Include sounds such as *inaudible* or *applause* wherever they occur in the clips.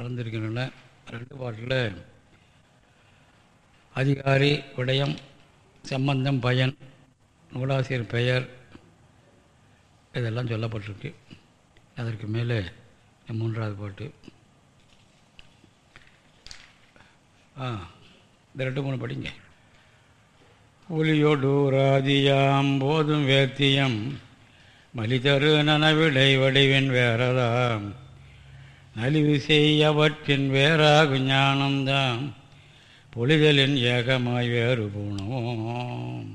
நடந்திருக்கின்றன. ரெண்டு பாட்டில். அதிகாரி விடயம் சம்பந்தம் பயன் நூலாசிரியர் பெயர் இதெல்லாம் சொல்லப்பட்டிருக்கு. அதற்கு மேலே மூன்றாவது பாட்டு. ஆ இந்த ரெண்டு மூணு படிங்க. ஒலியொடூராதியாம் போதும் வேத்தியம் மலிதரு நனவிடை வடிவின் வேறதாம். நலிவு செய்யவற்றின் வேறாகு ஞானம்தான் பொழிதலின் ஏகமாய் வேறு போனோம்.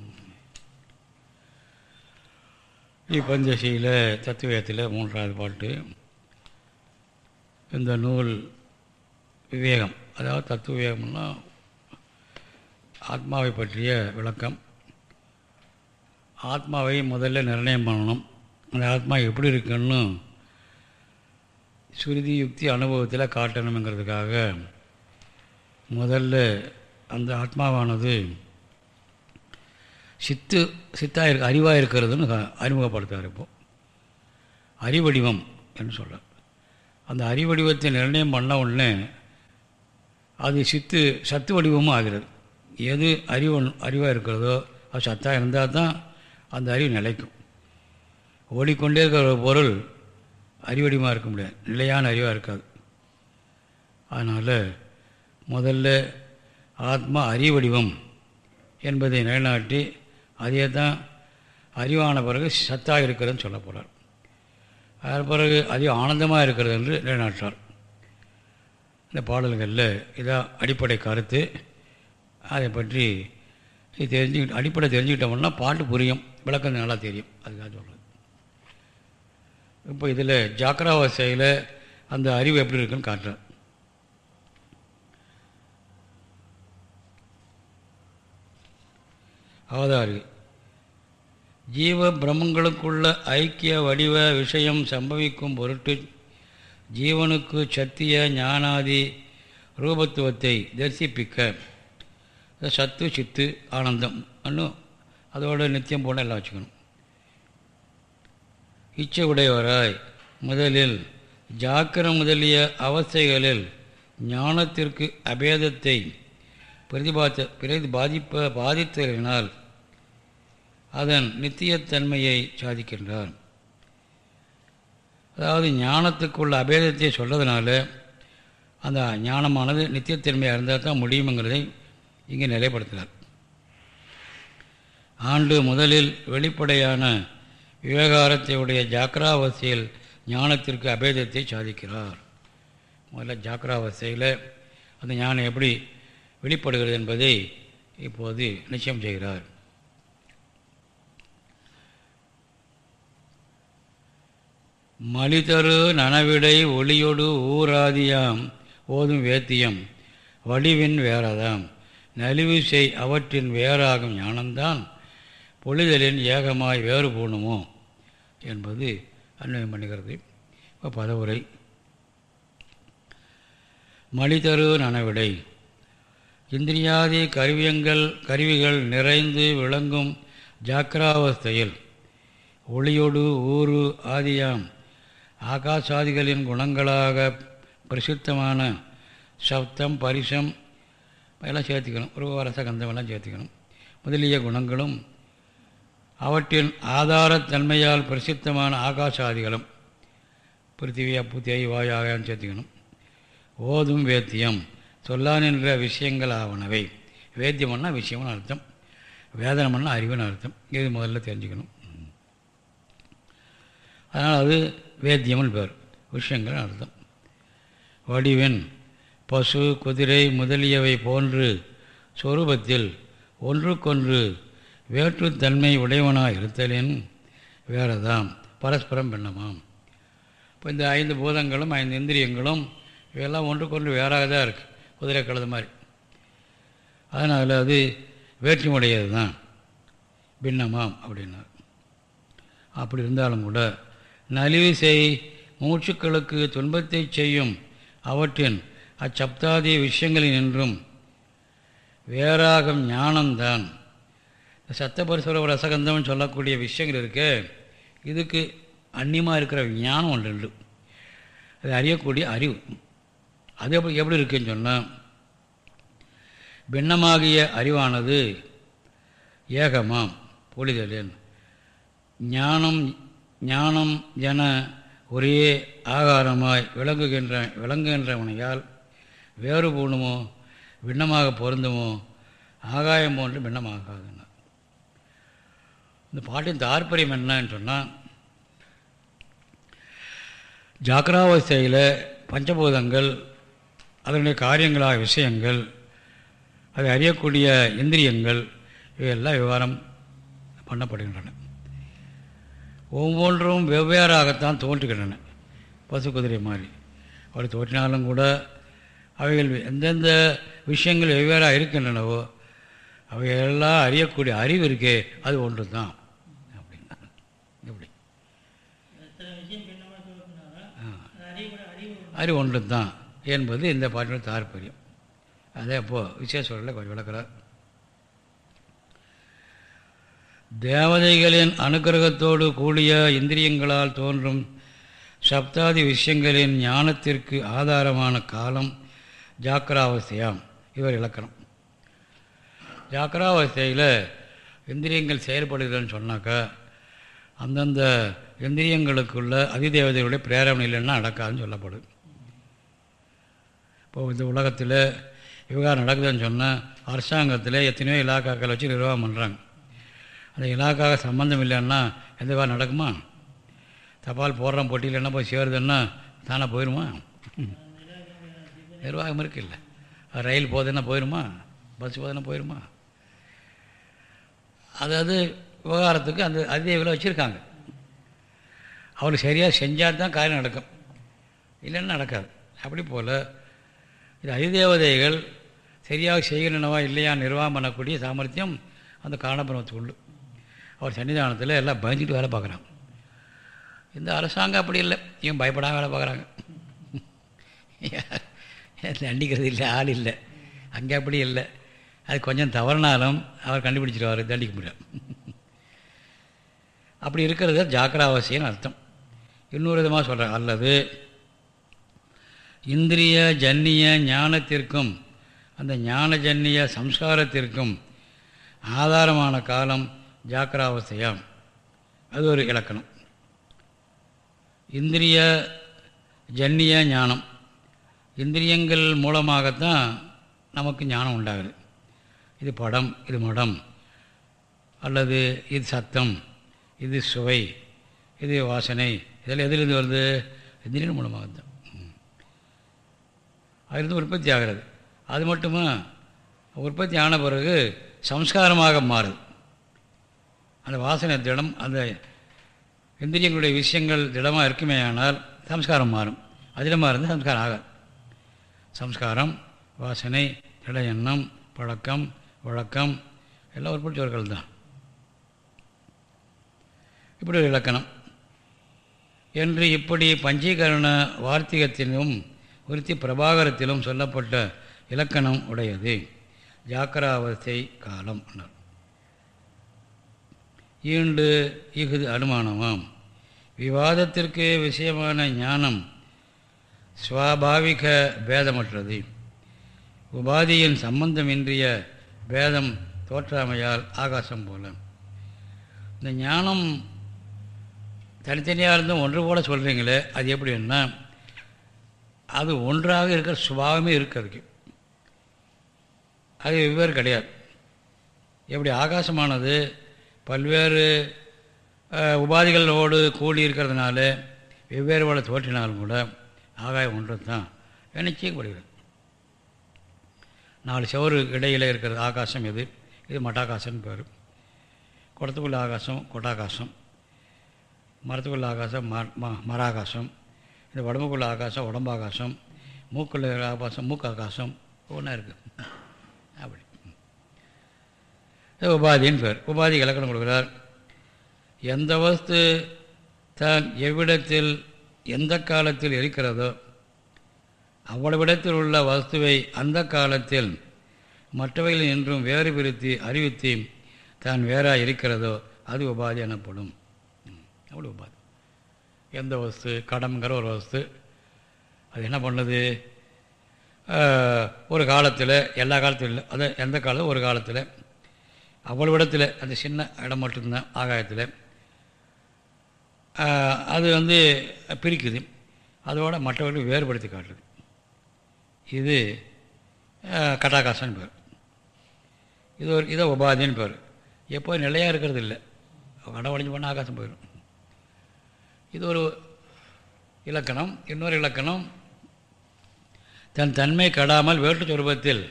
இப்பந்தசியில் தத்துவத்தில் மூன்றாவது பாட்டு. இந்த நூல் விவேகம். அதாவது தத்துவ விவேகம்னா ஆத்மாவை பற்றிய விளக்கம். ஆத்மாவை முதல்ல நிர்ணயம் பண்ணணும். அந்த ஆத்மா எப்படி இருக்குன்னு சுருதி யுக்தி அனுபவத்தில் காட்டணுங்கிறதுக்காக முதல்ல அந்த ஆத்மாவானது சித்து சித்தாக இருக்க அறிவாக இருக்கிறதுன்னு அறிமுகப்படுத்தார் இப்போ. அறிவடிவம் என்று சொல்ல அந்த அறிவடிவத்தை நிர்ணயம் பண்ண உடனே அது சித்து சத்து வடிவமும் ஆகிறது. எது அறிவு அறிவாக இருக்கிறதோ அது சத்தாக இருந்தால் தான் அந்த அறிவு நிலைக்கும். ஓடிக்கொண்டே இருக்கிற பொருள் அறிவடிவமாக இருக்க முடியாது. நிலையான அறிவாக இருக்காது. அதனால் முதல்ல ஆத்மா அறிவடிவம் என்பதை நிலைநாட்டி அதே தான் அறிவான பிறகு சத்தாக இருக்கிறதுன்னு சொல்ல போகிறார் அதன் பிறகு அதிக ஆனந்தமாக இருக்கிறது என்று நிலைநாட்டார் இந்த பாடல்களில் இதான் அடிப்படை கருத்து அதை பற்றி தெரிஞ்சுக்கிட்டு அடிப்படை தெரிஞ்சுக்கிட்டோம்னா பாட்டு புரியும் விளக்கம் நல்லா தெரியும். அதுக்காக சொல்கிறேன் இப்போ இதில் ஜாக்கிராவாசையில் அந்த அறிவு எப்படி இருக்குன்னு காட்டுறேன். அவதாறு ஜீவ பிரம்மங்களுக்குள்ள ஐக்கிய வடிவ விஷயம் சம்பவிக்கும் பொருட்டு ஜீவனுக்கு சத்திய ஞானாதி ரூபத்துவத்தை தரிசிப்பிக்க. சத்து சித்து ஆனந்தம். இன்னும் அதோட நித்தியம் போன எல்லாம் வச்சுக்கணும். இச்சை உடையவராய் முதலில் ஜாக்கிரம் முதலிய அவஸ்தைகளில் ஞானத்திற்கு அபேதத்தை பிரதிபாத்த பிரதி பாதிப்ப பாதித்தலினால் அதன் நித்தியத்தன்மையை சாதிக்கின்றார் அதாவது ஞானத்துக்குள்ள அபேதத்தை சொல்கிறதுனால அந்த ஞானமானது நித்தியத்தன்மையாக இருந்தால் தான் முடியுங்கிறதை இங்கே நிலைப்படுத்துகிறார். ஆண்டு முதலில் வெளிப்படையான விவகாரத்தை உடைய ஜாக்கிராவஸ்தையில் ஞானத்திற்கு அபேதத்தை சாதிக்கிறார். முதல்ல ஜாக்கிராவஸ்தையில் அந்த ஞானம் எப்படி வெளிப்படுகிறது என்பதை இப்போது நிச்சயம் செய்கிறார். மலிதரு நனவிடை ஒளியொடு ஊராதியாம் ஓதும் வேத்தியம் வடிவின் வேறதாம். நலிவு செய் அவற்றின் வேறாகும் ஞானம்தான் பொழுதலின் ஏகமாய் வேறு போணுமோ என்பது அன்வயம் பண்ணுகிறது. இப்போ பதவுரை. மலிதரு நனவிடை. இந்திரியாதி கருவியங்கள் கருவிகள் நிறைந்து விளங்கும் ஜாக்கிராவஸ்தையில் ஒளியொடு ஊறு ஆதியாம் ஆகாசாதிகளின் குணங்களாக பிரசித்தமான சப்தம் பரிசம் எல்லாம் சேர்த்துக்கணும். உருவரச கந்தமெல்லாம் சேர்த்துக்கணும். முதலிய குணங்களும் அவற்றின் ஆதாரத்தன்மையால் பிரசித்தமான ஆகாசாதிகளும் பிருத்திவி அப்பு தேய் வாயு சேர்த்துக்கணும். ஓதும் வேத்தியம் சொல்லான் என்ற விஷயங்கள் ஆவனவை. வேத்தியம்னா விஷயம்னு அர்த்தம். வேதனம்னா அறிவுன்னு அர்த்தம். இது முதல்ல தெரிஞ்சுக்கணும். அதனால் அது வேத்தியம்னு பேர். விஷயங்கள் அர்த்தம். வடிவின் பசு குதிரை முதலியவை போன்று சொரூபத்தில் ஒன்றுக்கொன்று வேற்றுத்தன்மை உடையவனாக இருத்தலின் வேறதாம். பரஸ்பரம் பின்னமாம். இப்போ இந்த ஐந்து பூதங்களும் ஐந்து இந்திரியங்களும் இவையெல்லாம் ஒன்றுக்கொன்று வேறாக தான் இருக்குது குதிரை கழுது மாதிரி. அதனால் அது வேற்றுமுடையது தான் பின்னமாம் அப்படின்னார். அப்படி இருந்தாலும் கூட நலிவு செய் மூச்சுக்களுக்கு துன்பத்தை செய்யும் அவற்றின் அச்சப்தாதி விஷயங்களில் நின்றும் வேறாகும் ஞானம்தான். சத்தபரிசுர ரசகந்தம்னு சொல்லக்கூடிய விஷயங்கள் இருக்கு. இதுக்கு அந்நியமாக இருக்கிற ஞானம் ஒன்று உண்டு. அது அறியக்கூடிய அறிவு. அது எப்படி எப்படி இருக்குன்னு சொன்னால் பின்னமாகிய அறிவானது ஏகமாம் புலிதலின் ஞானம் ஞானம் என ஒரே ஆகாரமாய் விளங்குகின்ற விளங்குகின்றவனையால் வேறு பூணுமோ பின்னமாக பொருந்துமோ ஆகாயம் போன்று பின்னமாகாது. இந்த பாட்டின் தாற்பயம் என்னன்னு சொன்னால் ஜாக்கிராவஸ்தையில் பஞ்சபூதங்கள் அதனுடைய காரியங்களாக விஷயங்கள் அதை அறியக்கூடிய இந்திரியங்கள் இவையெல்லாம் விவகாரம் பண்ணப்படுகின்றன. ஒவ்வொன்றும் வெவ்வேறாகத்தான் தோன்றுகின்றன. பசு குதிரை மாதிரி. அப்படி தோற்றினாலும் கூட அவைகள் எந்தெந்த விஷயங்கள் வெவ்வேறாக இருக்கின்றனவோ அவையெல்லாம் அறியக்கூடிய அறிவு இருக்கே அது ஒன்று தான் அப்படின்னா எப்படி அது ஒன்று தான் என்பது இந்த பாட்டினுடைய தாற்பயம். அதே அப்போது விசேஷத்தில் கொஞ்சம் விளக்கிறார். தேவதைகளின் அனுகிரகத்தோடு கூடிய இந்திரியங்களால் தோன்றும் சப்தாதி விஷயங்களின் ஞானத்திற்கு ஆதாரமான காலம் ஜாக்கிராவஸ்தையாம். இவர் இலக்கணம். ஜாக்கிராவஸ்தையில் இந்திரியங்கள் செயல்படுகிறதுன்னு சொன்னாக்கா அந்தந்த இந்திரியங்களுக்குள்ள அதிதேவதைகளுடைய பிரேரணை இல்லைன்னா நடக்காதுன்னு சொல்லப்படுது. இப்போ இந்த உலகத்தில் விவகாரம் நடக்குதுன்னு சொன்னால் அரசாங்கத்தில் எத்தனையோ இலாக்காக்கள் வச்சு நிர்வாகம் பண்ணுறாங்க அந்த இலாக்காக சம்மந்தம் இல்லைன்னா எந்த விவகாரம் நடக்குமா? தபால் போடுறோம் போட்டியில் என்ன போய் சேருதுன்னா தானே போயிடுமா நிர்வாகம் இருக்குல்ல. ரயில் போகுதுன்னா போயிடுமா பஸ் போகுதுன்னா போயிடுமா அதாவது விவகாரத்துக்கு அந்த அதிதேவியில் வச்சுருக்காங்க. அவளுக்கு சரியாக செஞ்சால் தான் காரியம் நடக்கும். இல்லைன்னா நடக்காது. அப்படி போல் இது அதிதேவதைகள் சரியாக செய்கின்றனவா இல்லையா நிர்வாகம் பண்ணக்கூடிய சாமர்த்தியம் அந்த காரணபிரமத்துக்கு உண்டு அவர் சன்னிதானத்தில் எல்லாம் பயந்துட்டு வேலை பார்க்குறாங்க. இந்த அரசாங்கம் அப்படி இல்லை. இவன் பயப்படாமல் வேலை பார்க்குறாங்க. தண்டிக்கிறது இல்லை ஆள் இல்லை. அங்கே அப்படி இல்லை. அது கொஞ்சம் தவறினாலும் அவர் கண்டுபிடிச்சிருவார் தண்டிக்க முடியாது. அப்படி இருக்கிறது ஜாக்கிராவசியம்னு அர்த்தம். இன்னொரு விதமாக சொல்கிறாங்க அல்லது இந்திரிய ஜன்னிய ஞானத்திற்கும் அந்த ஞான ஜன்னிய சம்ஸ்காரத்திற்கும் ஆதாரமான காலம் ஜாக்கிராவஸ்தையாம். அது ஒரு இலக்கணம். இந்திரிய ஜன்னிய ஞானம். இந்திரியங்கள் மூலமாகத்தான் நமக்கு ஞானம் உண்டாகுது. இது படம் இது மடம் அல்லது இது சத்தம் இது சுவை இது வாசனை இதெல்லாம் எதிலிருந்து வருது? இந்திரியன் மூலமாகத்தான். அதிலிருந்து உற்பத்தி ஆகிறது. அது மட்டுமா? உற்பத்தி ஆன பிறகு சம்ஸ்காரமாக மாறுது. அந்த வாசனை திடம் அந்த இந்திரியங்களுடைய விஷயங்கள் திடமாக இருக்குமே ஆனால் சம்ஸ்காரம் மாறும். அதிடமாக இருந்து சம்ஸ்காரம் ஆகாது. சம்ஸ்காரம் வாசனை திட எண்ணம் பழக்கம் வழக்கம் எல்லாம் உற்பத்தி சொற்கள் தான். இப்படி ஒரு இலக்கணம். என்று இப்படி பஞ்சீகரண வார்த்திகத்தினும் விருத்தி பிரபாகரத்திலும் சொல்லப்பட்ட இலக்கணம் உடையது. ஜாக்கிராவஸ்தை காலம் ஈண்டு இஃது அனுமானமாம். விவாதத்திற்கு விஷயமான ஞானம் சுவாபாவிக பேதமற்றது. உபாதியின் சம்பந்தமின்றிய பேதம் தோற்றாமையால் ஆகாசம் போல. இந்த ஞானம் தனித்தனியாக இருந்தும் ஒன்று போல சொல்கிறீங்களே அது எப்படின்னா அது ஒன்றாக இருக்கிற சுபாவமே இருக்குது அதுக்கு. அது வெவ்வேறு கிடையாது. எப்படி ஆகாசமானது பல்வேறு உபாதிகளோடு கூடி இருக்கிறதுனால வெவ்வேறு வள தோற்றினாலும் கூட ஆகாயம் ஒன்று தான் நிச்சயப்படுகிறது. நாலு சவறு இடையில் இருக்கிறது ஆகாசம் எது? இது மட்டாகாசம்னு பேர். குடத்துக்குள்ள ஆகாசம் கொட்டாகாசம். மரத்துக்குள்ள ஆகாசம் ம மராகாசம் இந்த உடம்புக்குள்ள ஆகாசம் உடம்பாகாசம் மூக்குள்ள ஆகாசம் மூக்கு ஆகாசம் ஒன்றா இருக்குது அப்படி உபாதின்னு பேர். உபாதி இலக்கணம் கொடுக்குறார். எந்த வஸ்து தான் எவ்விடத்தில் எந்த காலத்தில் இருக்கிறதோ அவ்வளவிடத்தில் உள்ள வஸ்துவை அந்த காலத்தில் மற்றவைகளில் என்றும் வேறு பிரித்து அறிவித்து தான் வேறாக இருக்கிறதோ அது உபாதி எனப்படும். அவ்வளோ உபாதி. எந்த வஸ்து கடம்ங்கிற ஒரு வஸ்து. அது என்ன பண்ணுது? ஒரு காலத்தில் எல்லா காலத்திலும் இல்லை அது எந்த காலம்? ஒரு காலத்தில். அவ்வளவு இடத்துல அந்த சின்ன இடம் மட்டும்தான் ஆகாயத்தில். அது வந்து பிரிக்குது. அதோட மற்றவர்கள் வேறுபடுத்தி காட்டுது. இது கட்டாகாசன் பேர். இது ஒரு இதை உபாதின்னு பேர். எப்போ நிலையாக இருக்கிறது இல்லை. வடவழிஞ்சு போனால் ஆகாசம் போயிடும் இது ஒரு இலக்கணம் இன்னொரு இலக்கணம். தன் தன்மை கடாமல் வேற்று சொருபத்தில்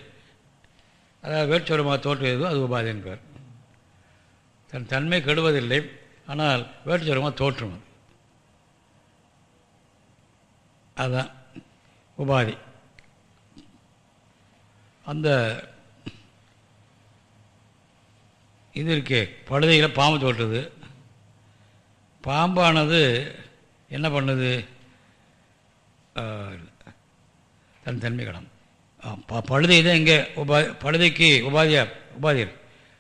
அதாவது வேற்று சொருபமாக தோற்றுவதோ அது உபாதி என்பார். தன் தன்மை கெடுவதில்லை ஆனால் வேற்று சொருபமாக தோற்றும் அதுதான் உபாதி. அந்த இது இருக்கே பழுதையில் பாம்பு தோற்றுது பாம்பானது என்ன பண்ணுது? தன் தன்மை கடம் பழுதை தான் இங்கே உபா பழுதைக்கு உபாதியா உபாதியர்.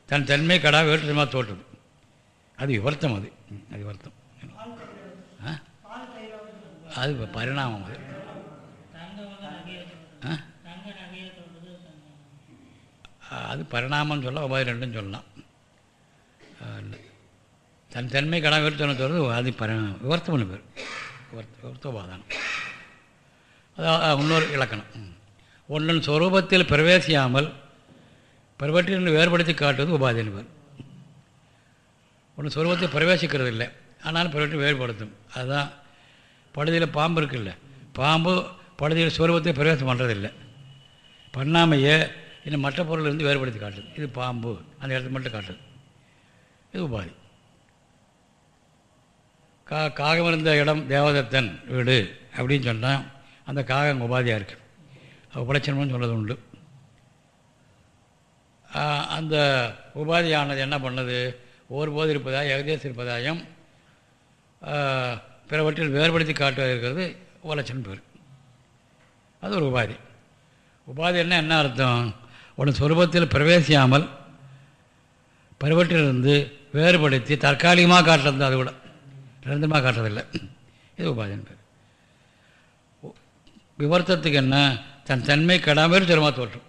தன் தன்மை கடா வேற்றுமா தோற்றுது அது விவர்த்தம் அது. அது விவர்த்தம். அது பரிணாமம் அது. அது பரிணாமம் சொல்ல உபாதி ரெண்டும் சொல்லலாம். தன் தன்மை கடா விவரத்தனை சொல்கிறது அது பர விவர்த்தம்னு பேர். விவர்த்த விவர்த்தோபாதானம் அதாவது இன்னொரு இலக்கணம். ஒன்றன் சொரூபத்தில் பிரவேசியாமல் பிறவற்றில் வேறுபடுத்தி காட்டுவது உபாதி பேர். ஒன்று சொரூபத்தில் பிரவேசிக்கிறது இல்லை ஆனாலும் பிறவற்றை வேறுபடுத்தும். அதுதான் படுதியில் பாம்பு இருக்குல்ல. பாம்பு படுதியில் சொரூபத்தை பிரவேசம் பண்ணுறதில்லை பண்ணாமையே இன்னும் மற்ற பொருள் இருந்து வேறுபடுத்தி காட்டுது. இது பாம்பு. அந்த இடத்துல மட்டும் காட்டுது. இது உபாதி. கா காகம் இருந்த இடம் தேவதத்தன் வீடு அப்படின்னு சொன்னால் அந்த காகம் உபாதியாக இருக்குது உபலட்சணம்னு சொன்னது உண்டு. அந்த உபாதியானது என்ன பண்ணது? ஒருபோது இருப்பதாய் ஏகதேசம் இருப்பதாயும் பிறவற்றில் வேறுபடுத்தி காட்டுவது இருக்கிறது உபலட்சணம் பேர். அது ஒரு உபாதி. உபாதி என்ன என்ன அர்த்தம்? ஒன்று சொரூபத்தில் பிரவேசியாமல் பருவற்றிலிருந்து வேறுபடுத்தி தற்காலிகமாக காட்டுறது அது கூட. நிரந்தரமாக காட்டுறதில்லை. இது உபாதின் பேர். விவர்த்தத்துக்கு என்ன? தன் தன்மை கெடாமல் சிரமமாக தோற்றும்.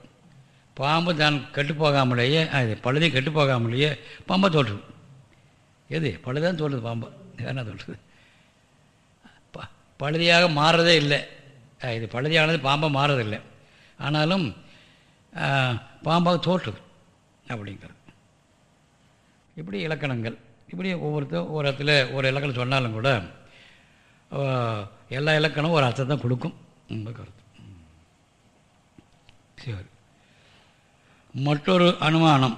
பாம்பு தான் கெட்டு போகாமலேயே அது பழுதி கெட்டு போகாமலேயே பாம்பை தோற்றுது எது? பழுதான் தோற்றுது பாம்பு. என்ன தோற்றுது? ப பழுதியாக மாறுறதே இல்லை. இது பழுதியானது பாம்பை மாறுறதில்லை. ஆனாலும் பாம்பாக தோற்றுது. அப்படிங்கிறது. இப்படி இலக்கணங்கள். இப்படி ஒவ்வொருத்தர் ஒரு இடத்துல ஒரு இலக்கணம் சொன்னாலும் கூட எல்லா இலக்கணமும் ஒரு அர்த்தம் தான் கொடுக்கும். கருத்து. சரி. மற்றொரு அனுமானம்.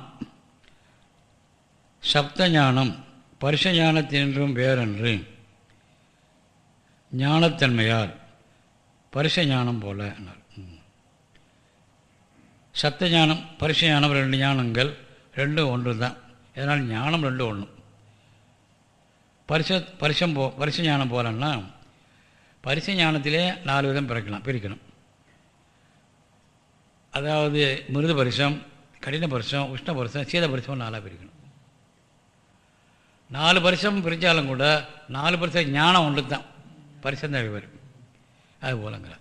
சப்த ஞானம் பரிச ஞானத்தின்றும் வேறென்று. ஞானத்தன்மையால் பரிச ஞானம் போல சப்த ஞானம் பரிச ஞானம் ரெண்டு ஞானங்கள் ரெண்டும் ஒன்று தான் இதனால் ஞானம் ரெண்டு ஒன்று பரிச பரிசம் போ பரிச ஞானம் போலன்னா பரிச ஞானத்திலே நாலு விதம் பிறக்கலாம் பிரிக்கணும். அதாவது மிருது பரிசம் கடின பரிசம் உஷ்ண பரிசம் சீத பரிசம் நாலாக பிரிக்கணும். நாலு பரிசம் பிரித்தாலும் கூட நாலு பரிசம் ஞானம் ஒன்று தான் பரிசம் தான் விவரம் அது போலங்கிற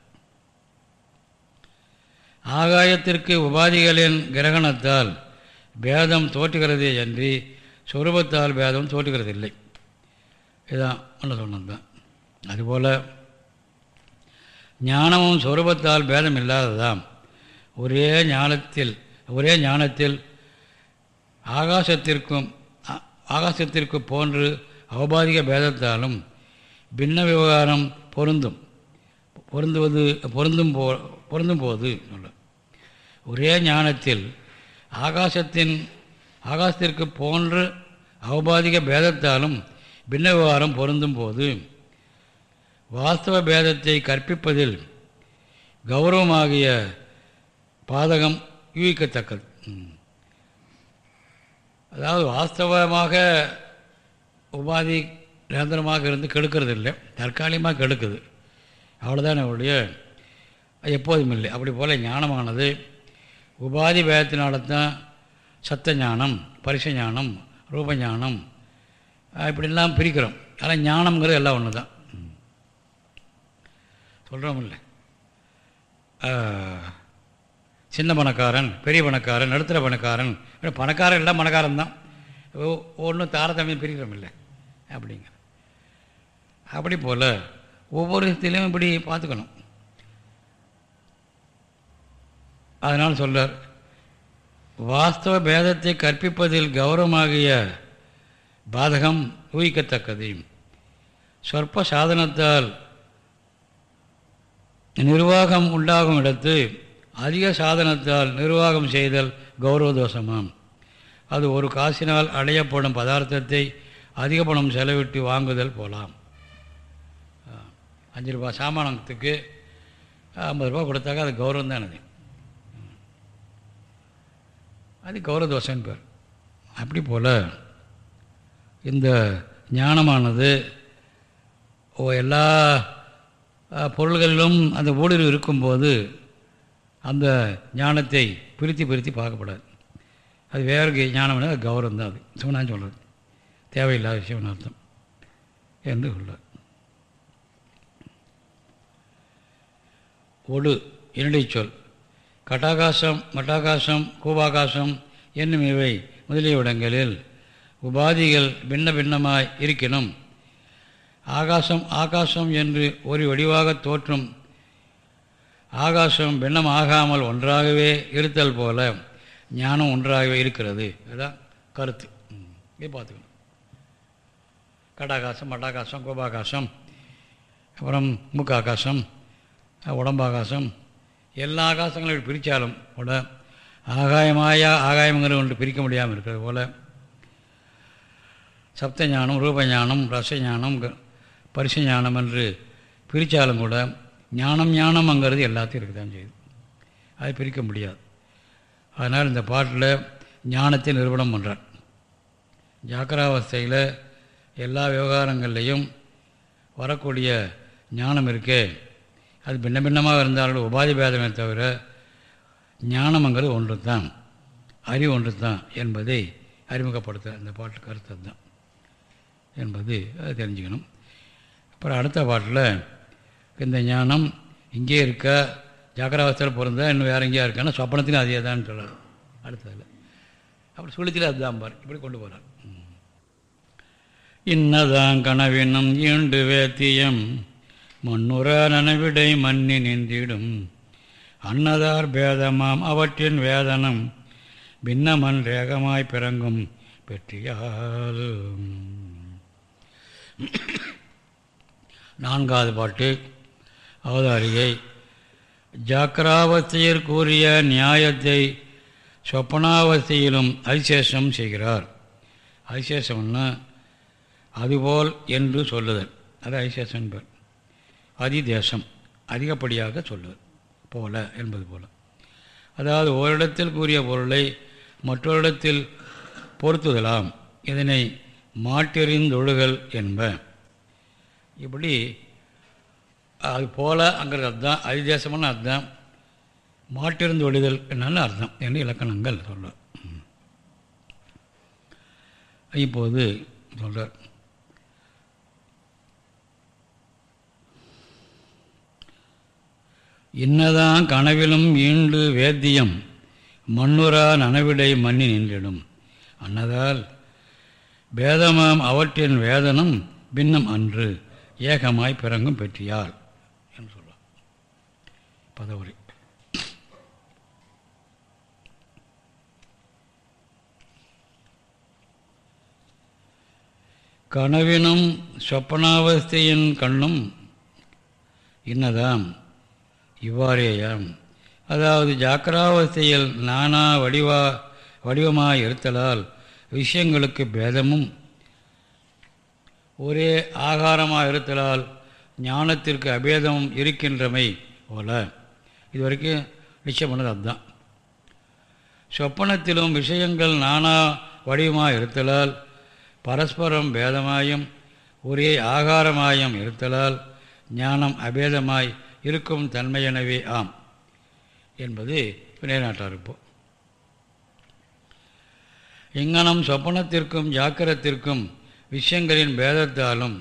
ஆகாயத்திற்கு உபாதிகளின் கிரகணத்தால் பேதம் தோற்றுகிறதே அன்றி சொரூபத்தால் பேதம் தோற்றுகிறது இல்லை இதுதான் ஒன்று சொன்னது. தான் அதுபோல் ஞானமும் சொரூபத்தால் பேதம் இல்லாததாம் ஒரே ஞானத்தில் ஒரே ஞானத்தில் ஆகாசத்திற்கும் ஆகாசத்திற்கு போன்று அவபாதிக பேதத்தாலும் பின்ன விவகாரம் பொருந்தும். பொருந்துவது பொருந்தும் போ பொருந்தும் போது சொல்ல ஒரே ஞானத்தில் ஆகாசத்தின் ஆகாசத்திற்கு போன்று அவபாதிக பேதத்தாலும் பின்ன விவகாரம் பொருந்தும் போது வாஸ்தவ பேதத்தை கற்பிப்பதில் கௌரவமாகிய பாதகம் யூகிக்கத்தக்கது. அதாவது வாஸ்தவமாக உபாதி நிரந்தரமாக இருந்து கெடுக்கிறது இல்லை தற்காலிகமாக கெடுக்குது. அவ்வளோதான் என்னுடைய எப்போதும் இல்லை. அப்படி போல் ஞானமானது உபாதி பேதத்தினால தான் சத்த ஞானம் பரிச ஞானம் ரூபஞானம் இப்படிலாம் பிரிக்கிறோம். ஆனால் ஞானம்ங்கிறது எல்லாம் ஒன்று தான் சொல்கிறோம் இல்லை சின்ன பணக்காரன் பெரிய பணக்காரன் நடுத்தர பணக்காரன். பணக்காரன் எல்லாம் பணக்காரன் தான். ஒன்றும் தாரதமியம் பிரிக்கிறோம் இல்லை அப்படிங்கிற அப்படி போல் ஒவ்வொரு இடத்துலையும் இப்படி பார்த்துக்கணும். அதனால் சொல்கிறார் வாஸ்தவ பேதத்தை கற்பிப்பதில் கௌரவமாகிய பாதகம் ஊகிக்கத்தக்கது. சொற்ப சாதனத்தால் நிர்வாகம் உண்டாகும் இடத்து அதிக சாதனத்தால் நிர்வாகம் செய்தல் கௌரவ தோஷமாம் அது ஒரு காசினால் அடையப்படும் பதார்த்தத்தை அதிக பணம் செலவிட்டு வாங்குதல் போகலாம் அஞ்சு ரூபா சாமானத்துக்கு ஐம்பது ரூபா கொடுத்தாக்க அது கௌரவம் தான் அது அது கௌரவ தோஷம்னு பேர். அப்படி போல் இந்த ஞானமானது எல்லா பொருள்களிலும் அந்த ஊடுருவு இருக்கும்போது அந்த ஞானத்தை பிரித்து பிரித்து பார்க்கப்படாது. அது வேறு ஞானம் அது கௌரவம் தான் அது. சிவனான்னு சொல்கிறது தேவையில்லாத விஷயம்னு அர்த்தம். என்று சொல்கிறார் ஒடு இரண்டை சொல். கட்டாகாசம் மட்டாகாசம் கூபாகாசம் என்னும் இவை முதலிய இடங்களில் உபாதிகள் பின்ன பின்னமாய் இருக்கினும் ஆகாசம் ஆகாசம் என்று ஒரு வடிவாக தோற்றும் ஆகாசம் பின்னம் ஆகாமல் ஒன்றாகவே இருத்தல் போல ஞானம் ஒன்றாகவே இருக்கிறது. இதுதான் கருத்து. இது பார்த்துக்கணும். கடாகாசம் மட்டாகாசம் கோபாகாசம் அப்புறம் மூக்காகாசம் உடம்பாகாசம் எல்லா ஆகாசங்களும் பிரித்தாலும் கூட ஆகாயமாயா ஆகாயங்கிற ஒன்று பிரிக்க முடியாமல் இருக்கிறது போல் சப்த ஞானம் ரூப ஞானம் ரசஞானம் பரிசு ஞானம் என்று பிரித்தாலும் கூட ஞானம் ஞானம்ங்கிறது எல்லாத்தையும் இருக்க தான் செய்யுது. அதை பிரிக்க முடியாது. அதனால் இந்த பாட்டில் ஞானத்தை நிறுவனம் பண்ணுறார் ஜாக்கிராவஸ்தையில் எல்லா விவகாரங்கள்லேயும் வரக்கூடிய ஞானம் இருக்கே. அது பின்ன பின்னமாக இருந்தாலும் உபாதி பேதமே தவிர ஞானம்ங்கிறது ஒன்று தான் அறிவு ஒன்று தான் என்பதை அறிமுகப்படுத்த அந்த பாட்டு கருத்து தான் என்பது அதை தெரிஞ்சுக்கணும். அப்புறம் அடுத்த பாட்டில் இந்த ஞானம் இங்கே இருக்க ஜாக்கிராவஸ்தையில் பிறந்தா இன்னும் வேறு எங்கேயா இருக்கான்னா சொப்பனத்திலும் அதே தான் சொல்கிறார் அடுத்ததில் அப்புறம் சுழித்தில் அதுதான் பார். இப்படி கொண்டு போகிறார் இன்னதான் கனவினம் ஈண்டு வேத்தியம் மண்ணுற நனவிடை மண்ணி நின்றிடும். அன்னதார் பேதமாம் அவற்றின் வேதனம் பின்னமன் ரேகமாய் பிறங்கும் பெற்றியால். நான்காவது பாட்டு அவதாரிகை ஜாக்கிராவஸ்தையில் கூறிய நியாயத்தை சொப்பனாவஸ்தையிலும் அதிசேஷம் செய்கிறார். அதிசேஷம்னா அதுபோல் என்று சொல்லுதல். அது அதிசேஷம் பேர் அதிதேசம் அதிகப்படியாக சொல்லுவது போல என்பது போல. அதாவது ஓரிடத்தில் கூறிய பொருளை மற்றொரு இடத்தில் பொருத்துதலாம். இதனை மாட்டெறிந்தொழுகல் என்ப. இப்படி அது போல அங்கிறது அதுதான் அதிதேசமான அதுதான் மாட்டிருந்து ஒழிதல் அர்த்தம் என்று இலக்கணங்கள் சொல்கிறார் இப்போது சொல்கிறார் இன்னதான் கனவிலும் ஈண்டு வேத்தியம் மண்ணுரா நனவிடை மண்ணி நின்றிடும். அன்னதால் பேதமாம் அவற்றின் வேதனம் பின்னம் அன்று ஏகமாய் பிறங்கும் பெற்றியாள் என்று சொல்லலாம் பதவுரை. கனவினும் சொப்பனாவஸ்தையின் கண்ணும் இன்னதாம் இவ்வாறேயாம். அதாவது ஜாக்கிராவஸ்தையில் நானா வடிவா வடிவமாக இருத்தலால் விஷயங்களுக்கு பேதமும் ஒரே ஆகாரமாக இருத்தலால் ஞானத்திற்கு அபேதமும் இருக்கின்றமை போல. இது வரைக்கும் நிச்சயம் பண்ணது அதுதான். சொப்பனத்திலும் விஷயங்கள் நானா வடிவமாக இருத்தலால் பரஸ்பரம் பேதமாயும் ஒரே ஆகாரமாயும் இருத்தலால் ஞானம் அபேதமாய் இருக்கும் தன்மையெனவே ஆம். என்பது நிலைநாட்டாக இப்போ. இங்கனம் சொப்பனத்திற்கும் ஜாக்கிரத்திற்கும் விஷயங்களின் பேதத்தாலும்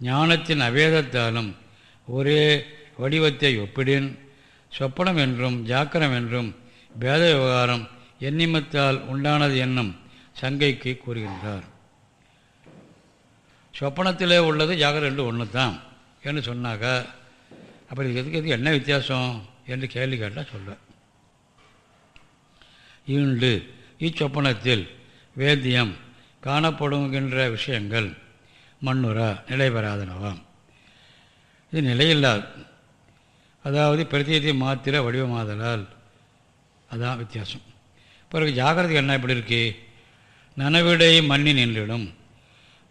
ஞானத்தின் அபேதத்தாலும் ஒரே வடிவத்தை ஒப்பிடின். சொப்பனம் என்றும் ஜாக்கிரம் என்றும் பேத விவகாரம் எண்ணிமத்தால் உண்டானது என்னும் சங்கைக்கு கூறுகின்றார். சொப்பனத்திலே உள்ளது ஜாகிரம் ரெண்டு ஒன்று தான் என்று சொன்னாக்கா அப்படி எதுக்கு எதுக்கு என்ன வித்தியாசம் என்று கேள்வி கேட்டால் சொல்ல. ஈண்டு இச்சொப்பனத்தில் வேத்தியம் காணப்படுகின்ற விஷயங்கள். மண்ணுரா நிலை பெறாதனவாம் இது நிலையில்லாது அதாவது பிரத்தியத்தை மாத்திர வடிவமாதலால் அதான் வித்தியாசம். பிறகு ஜாகிரதை என்ன எப்படி இருக்கு? நனவிடை மண்ணி நின்றிடும்.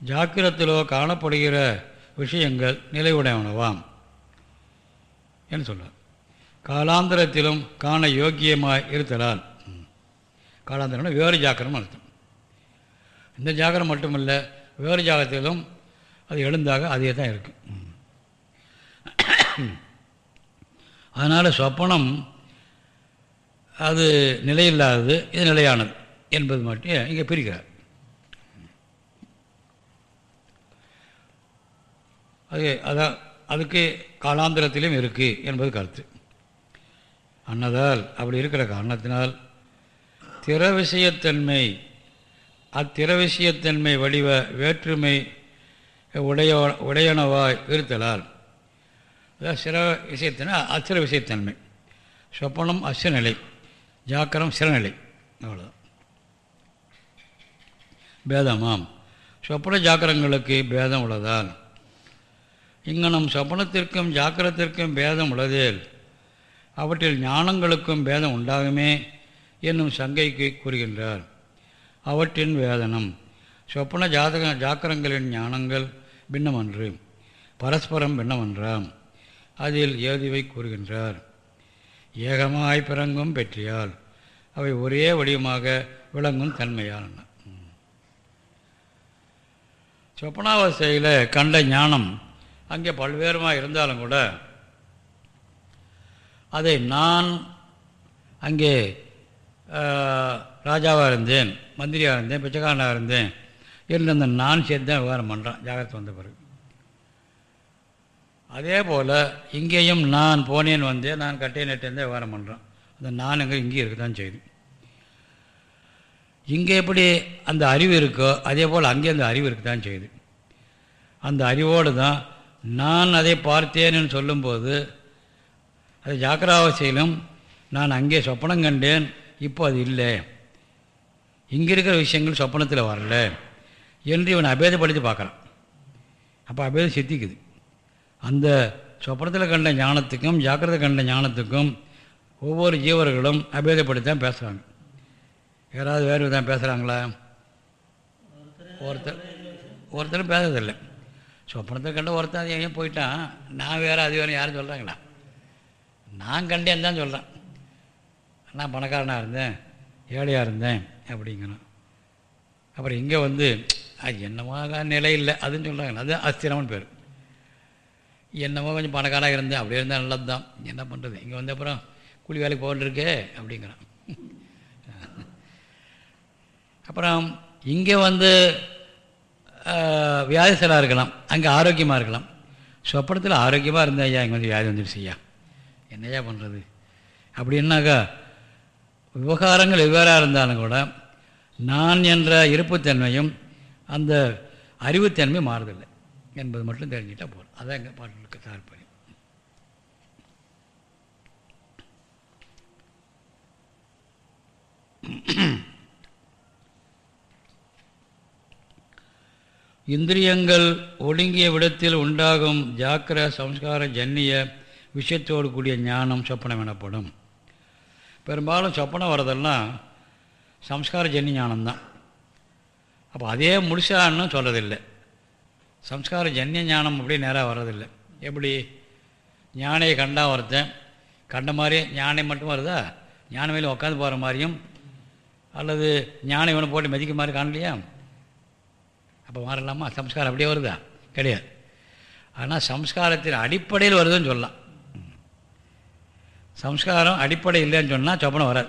ஜாக்கிரத்திலோ காணப்படுகிற விஷயங்கள் நிலைவுடையவனவாம் என்று சொல்கிறார் காலாந்திரத்திலும் காண யோக்கியமாய் இருத்தலால். காலாந்திரம்னா வேறு ஜாக்கிரம் அர்த்தம். இந்த ஜாக்கிரம் மட்டுமல்ல வேறு ஜாகத்திலும் அது எழுந்தாக அதே தான் இருக்கு. அதனால் சொப்பனம் அது நிலையில்லாதது இது நிலையானது என்பது மட்டும் இங்கே பிரிக்கிறார். அது அதான் அதுக்கு காலாந்திரத்திலும் இருக்குது என்பது கருத்து. அன்னதால் அப்படி இருக்கிற காரணத்தினால் திற விஷயத்தன்மை அத்திரவசியத்தன்மை வடிவ வேற்றுமை உடைய உடையனவாய் இருத்தலால். அதாவது சிற விஷயத்தினா அச்சிர விஷயத்தன்மை. சொப்பனம் அச்சநிலை ஜாக்கிரம் சிறநிலை அவ்வளோதான் பேதமாம். சொப்பன ஜாக்கிரங்களுக்கு பேதம் உள்ளதால். இங்கனம் சொப்பனத்திற்கும் ஜாக்கிரத்திற்கும் பேதம் உள்ளதில் அவற்றில் ஞானங்களுக்கும் பேதம் உண்டாகுமே என்னும் சங்கைக்கு கூறுகின்றார். அவற்றின் வேதனம். சொப்பன ஜாதக ஜாக்கிரங்களின் ஞானங்கள் பின்னமன்று. பரஸ்பரம் பின்னமன்றாம். அதில் ஏதுவை கூறுகின்றார். ஏகமாய் பிறங்கும் பெற்றியால் அவை ஒரே வடிவமாக விளங்கும் தன்மையால் சொப்பனாவஸ்தையில் கண்ட ஞானம் அங்கே பல்வேறுமாக இருந்தாலும் கூட அதை நான் அங்கே ராஜாவாக இருந்தேன் மந்திரியாக இருந்தேன் பிச்சைக்காரனாக இருந்தேன். என்று அந்த நான் சேர்த்து தான் விவகாரம் பண்ணுறான் ஜாகிரத்தை வந்த பிறகு. அதே போல் இங்கேயும் நான் போனேன் வந்தேன் நான் கட்டையை நட்டேன் விவகாரம் பண்ணுறான் அந்த நான் எங்கே இங்கேயும் இருக்க தான் செய்யுது இங்கே எப்படி அந்த அறிவு இருக்கோ அதே போல் அங்கே அந்த அறிவு இருக்க தான் செய்யுது அந்த அறிவோடு தான் நான் அதை பார்த்தேன்னு சொல்லும்போது அது ஜாக்கிராவசையிலும் நான் அங்கே சொப்பனம் கண்டேன் இப்போ அது இல்லை. இங்கே இருக்கிற விஷயங்கள் சொப்பனத்தில் வரல என்று இவன் அபேதப்படுத்தி பார்க்குறான். அப்போ அபேதம் சித்திக்குது. அந்த சொப்பனத்தில் கண்ட ஞானத்துக்கும் ஜாக்கிரதை கண்ட ஞானத்துக்கும் ஒவ்வொரு ஜீவர்களும் அபேதப்படுத்தி தான் பேசுகிறாங்க யாராவது வேறு விதம் பேசுகிறாங்களா ஒருத்தர் ஒருத்தரும் பேசுறதில்லை. சொப்பனத்தை கண்ட ஒருத்தன் அது ஏன் போயிட்டான். நான் வேறு அது வேறு யாரும் சொல்கிறாங்களா நான் கண்டேன் தான் சொல்கிறேன் நான் பணக்காரனாக இருந்தேன். ஏழையாக இருந்தேன் அப்படிங்கிறான். அப்புறம் இங்கே வந்து அது என்னமாக நிலை இல்லை அதுன்னு சொல்கிறாங்க அது அஸ்திரம்னு பேர். என்னமோ கொஞ்சம் பணக்காராக இருந்தேன். அப்படியே இருந்தால் நல்லது தான் என்ன பண்ணுறது இங்கே வந்த அப்புறம் கூலி வேலைக்கு போகணுருக்கே அப்படிங்கிறான். அப்புறம் இங்கே வந்து வியாதிசலாக இருக்கலாம். அங்கே ஆரோக்கியமாக இருக்கலாம். சொப்பனத்தில் ஆரோக்கியமாக இருந்தேன் ஐயா. இங்கே வந்து வியாதி வந்துடுச்சு ஐயா. என்னையா பண்ணுறது அப்படின்னாக்கா விவகாரங்கள் வெவ்வேறாக இருந்தாலும் கூட நான் என்ற இருப்புத்தன்மையும் அந்த அறிவுத்தன்மை மாறுதில்லை என்பது மட்டும் தெரிஞ்சுக்கிட்டால் போதும். அதான் எங்கள் பாட்டுக்கு தாற்பயம். இந்திரியங்கள் ஒடுங்கிய விடத்தில் உண்டாகும் ஜாக்கிர சம்ஸ்கார ஜன்னிய விஷயத்தோடு கூடிய ஞானம் சொப்பனம் எனப்படும். பெரும்பாலும் சொப்பனம் வரதெல்லாம் சம்ஸ்கார ஜன்னி ஞானம்தான். அப்போ அதே முழுசான்னு சொல்கிறதில்லை சம்ஸ்கார ஜன்னிய ஞானம் அப்படி நேராக வர்றதில்லை. எப்படி? ஞானையை கண்டா ஒருத்தன் கண்ட மாதிரி ஞானை மட்டும் வருதா? ஞான மேலே உட்காந்து போகிற மாதிரியும் அல்லது ஞானை இவனை போட்டு மதிக்க மாதிரி காணலையா? அப்போ மாறலாமா? சம்ஸ்காரம் அப்படியே வருதா? கிடையாது. ஆனால் சம்ஸ்காரத்தின் அடிப்படையில் வருதுன்னு சொல்லலாம். சம்ஸ்காரம் அடிப்படை இல்லைன்னு சொன்னால் சொப்பனம் வராது.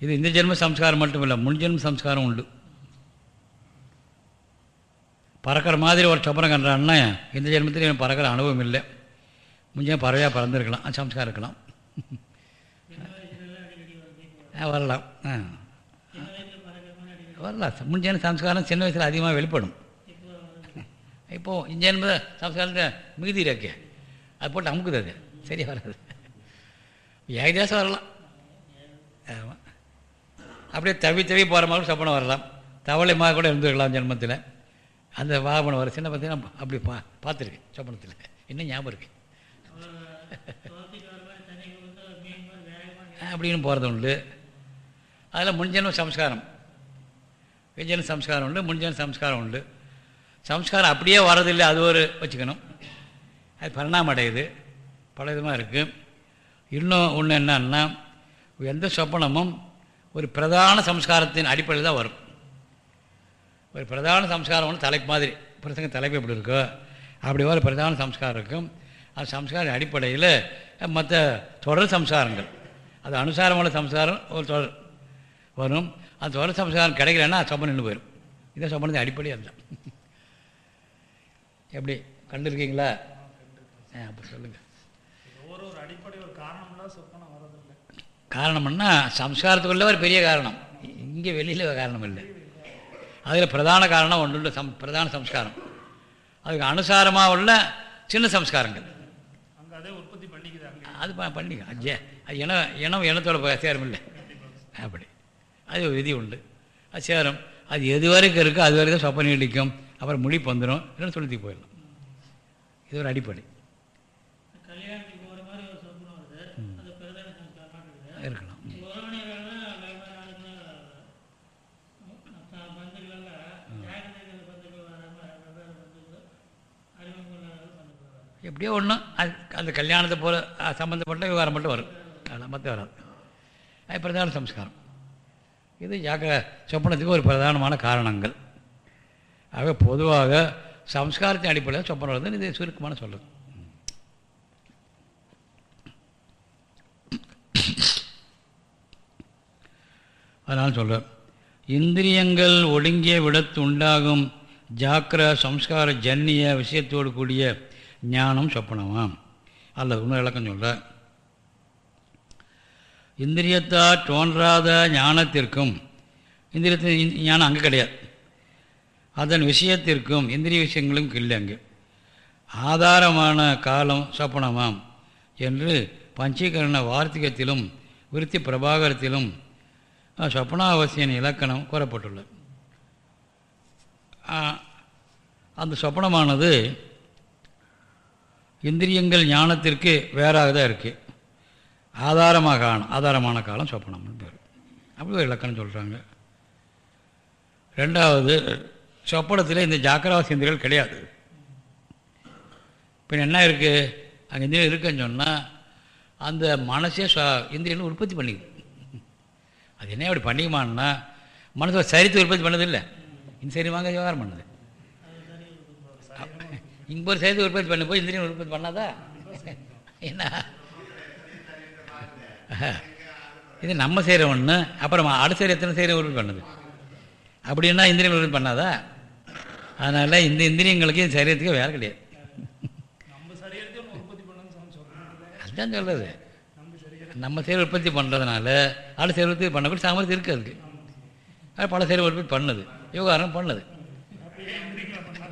இது இந்த ஜென்ம சம்ஸ்காரம் மட்டும் இல்லை முன் ஜென்ம சம்ஸ்காரம் உண்டு. பறக்கிற மாதிரி ஒரு சொப்பனம் கண்டான்னா இந்த ஜென்மத்தில் எனக்கு பறக்கிற அனுபவம் இல்லை. முஞ்சே பறவையாக பறந்துருக்கலாம் சம்ஸ்காரம் இருக்கலாம். ஆ, வரலாம். ஆ. வரலாம். முன்ஜென்ம சம்ஸ்காரம் சின்ன வயசில் அதிகமாக வெளிப்படும். இப்போது ஜென்ம சம்ஸ்காரத்தை மிகுதி இருக்கே. அது போட்டு அமுக்குது அது. சரியாக வராது. ஏகதேசம் வரலாம்? ஆமாம் அப்படியே தவி தவி போகிற மாதிரி சொப்பனம் வரலாம். தவளைமாக கூட இருந்துருக்கலாம் ஜென்மத்தில். அந்த வாகனம் வர சின்ன பார்த்தீங்கன்னா அப்படி பா பார்த்துருக்கேன் சொப்பனத்தில். இன்னும் ஞாபகம் இருக்கு. அப்படின்னு போகிறது உண்டு. அதில் முன்ஜென்ம சம்ஸ்காரம். விஜயன சம்ஸ்காரம் உண்டு முன்ஜென்ம சம்ஸ்காரம் உண்டு. சம்ஸ்காரம் அப்படியே வரதில்லை அது ஒரு வச்சுக்கணும். அது பரிணாமம் அடையுது. பல விதமாக இருக்குது இன்னும் ஒன்று என்னன்னா எந்த சொப்பனமும் ஒரு பிரதான சம்ஸ்காரத்தின் அடிப்படையில் தான் வரும். ஒரு பிரதான சம்ஸ்காரம் ஒன்று தலைப்பு மாதிரி பிரசங்க தலைப்பு எப்படி இருக்கோ அப்படி ஒரு பிரதான சம்ஸ்காரம் இருக்கும். அந்த சம்ஸ்கார அடிப்படையில் மற்ற தொடர் சம்ஸ்காரங்கள் அது அனுசாரமான சம்ஸ்காரம் ஒரு தொடர் வரும். அந்த தொடர் சம்ஸ்காரம் கிடைக்கலன்னா சொப்பனம் நின்று போயிடும் இதான் சொப்பனத்தின் அடிப்படை அதுதான். *laughs* எப்படி? கண்டுருக்கீங்களா? ஆ அப்போ சொல்லுங்கள் ஒவ்வொரு ஒரு அடிப்படை ஒரு காரணம்லாம் சொப்பனம் வரதில்லை காரணம்னா சம்ஸ்காரத்துக்குள்ள ஒரு பெரிய காரணம். இங்கே வெளியில் காரணம் இல்லை. அதில் பிரதான காரணம் ஒன்று உண்டு சம் பிரதான சம்ஸ்காரம். அதுக்கு அனுசாரமாக உள்ள சின்ன சம்ஸ்காரங்கள். அங்கே அதே பண்ணிக்க அஜே அது இன இனம் இனத்தோட சேரும் இல்லை. அப்படி. அது ஒரு விதி உண்டு. அது சேரும். அது எது வரைக்கும் இருக்கோ அது வரைக்கும் சொப்ப நீடிக்கும் அப்புறம் முடிப்பு வந்துடும் இல்லைன்னு சொல்லிட்டு போயிடலாம். இது ஒரு அடிப்படை கல்யாணத்துக்கு போகிற மாதிரி ஒரு சொப்பனம் வருது அது பிரதான சம்ஸ்காரம் இருக்குது இருக்கலாம் ம். உறவினர்கள்லாம் வெவ்வேறு ஆளுங்க த- பந்துகளெல்லாம் ஜாக்கிரதை பந்துகள் வராமல் வெவ்வேறு பந்துகள் அறிமுகங்கள் இருக்கலாம். எப்படியோ ஒன்று அது அந்த கல்யாணத்தை போல சம்மந்தப்பட்ட விவகாரம் மட்டும் வரும். அதெல்லாம் மற்ற வராது. அது பிரதான சம்ஸ்காரம். இது ஜாக்க சொப்பனத்துக்கு ஒரு பிரதானமான காரணங்கள். ஆக பொதுவாக சம்ஸ்காரத்தின் அடிப்படையில் சொப்பனம் வருதுன்னு இது சுருக்கமான சொல்லுது அதனால் சொல்கிறேன் இந்திரியங்கள் ஒடுங்கிய விடத்து உண்டாகும் ஜாக்கிர சம்ஸ்கார ஜன்னிய விஷயத்தோடு கூடிய ஞானம் சொப்பனமாம். அல்ல இன்னும் விளக்கம் சொல்கிறார் இந்திரியத்தால் தோன்றாத ஞானத்திற்கும் இந்திரியத்தின் ஞானம் அங்கே கிடையாது. அதன் விஷயத்திற்கும் இந்திரிய விஷயங்களும் இல்லை அங்கே. ஆதாரமான காலம் சொப்பனமாம் என்று பஞ்சீகரண வார்த்திகத்திலும் விருத்தி பிரபாகரத்திலும் சொப்பனாவசியன் இலக்கணம் கூறப்பட்டுள்ளது. அந்த சொப்பனமானது இந்திரியங்கள் ஞானத்திற்கு வேறாக தான் இருக்குது ஆதாரமாக காலம் ஆதாரமான காலம் சொப்பனம்னு பேர். அப்படி ஒரு இலக்கணம் சொல்கிறாங்க ரெண்டாவது சொப்பனத்தில் இந்த ஜாக்கிரவாசியந்திரங்கள் கிடையாது. இப்போ என்ன இருக்குது அங்கே இந்திரியம் இருக்குன்னு சொன்னால் அந்த மனசே ஸ்வ உற்பத்தி பண்ணிக்குது. அது என்ன அப்படி பண்ணிக்குமான்னா மனசு ஒரு சரித்து உற்பத்தி பண்ணதில்லை. இந்த சரி வாங்க விவகாரம் பண்ணுது. இங்கே ஒரு சரித்து உற்பத்தி பண்ணி போய் இந்திரியம் உற்பத்தி பண்ணாதா? என்ன? இது நம்ம செய்கிற ஒன்று அப்புறம் அடுத்த எத்தனை செய்கிற உற்பத்தி பண்ணுது? அப்படின்னா இந்திரியங்கள் உற்பத்தி பண்ணாதா? அதனால் இந்த இந்திரியங்களுக்கு இந்த சரீரத்துக்கு வேலை கிடையாது. அதுதான் சொல்கிறது நம்ம செயல் உற்பத்தி பண்ணுறதுனால அடுத்த செயல் உற்பத்தி பண்ணக்கூடிய சாமர்த்தியம் இருக்குது அதுக்கு. அது பல செயல் உற்பத்தி பண்ணுது. யோகாரம் பண்ணுது.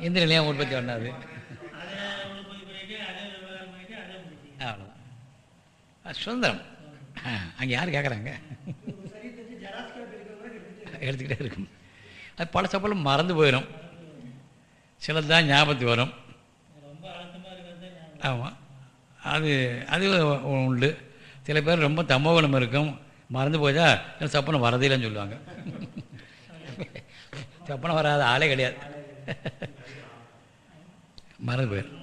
எந்த நிலையம் உற்பத்தி பண்ணாது அவ்வளோதான் சுதந்திரம். அங்கே யார் கேட்குறாங்க எடுத்துக்கிட்டே இருக்கும். அது பல சப்பலும் மறந்து போயிடும் சிலது தான் ஞாபகத்துக்கு வரும். ஆமாம் அது அது உண்டு. சில பேர் ரொம்ப தமோகணம் இருக்கும். மறந்து போச்சா எனக்கு சப்பனம் வரதில்லைன்னு சொல்லுவாங்க. சப்பனம் வராத ஆளே கிடையாது. மறந்து போயிடும்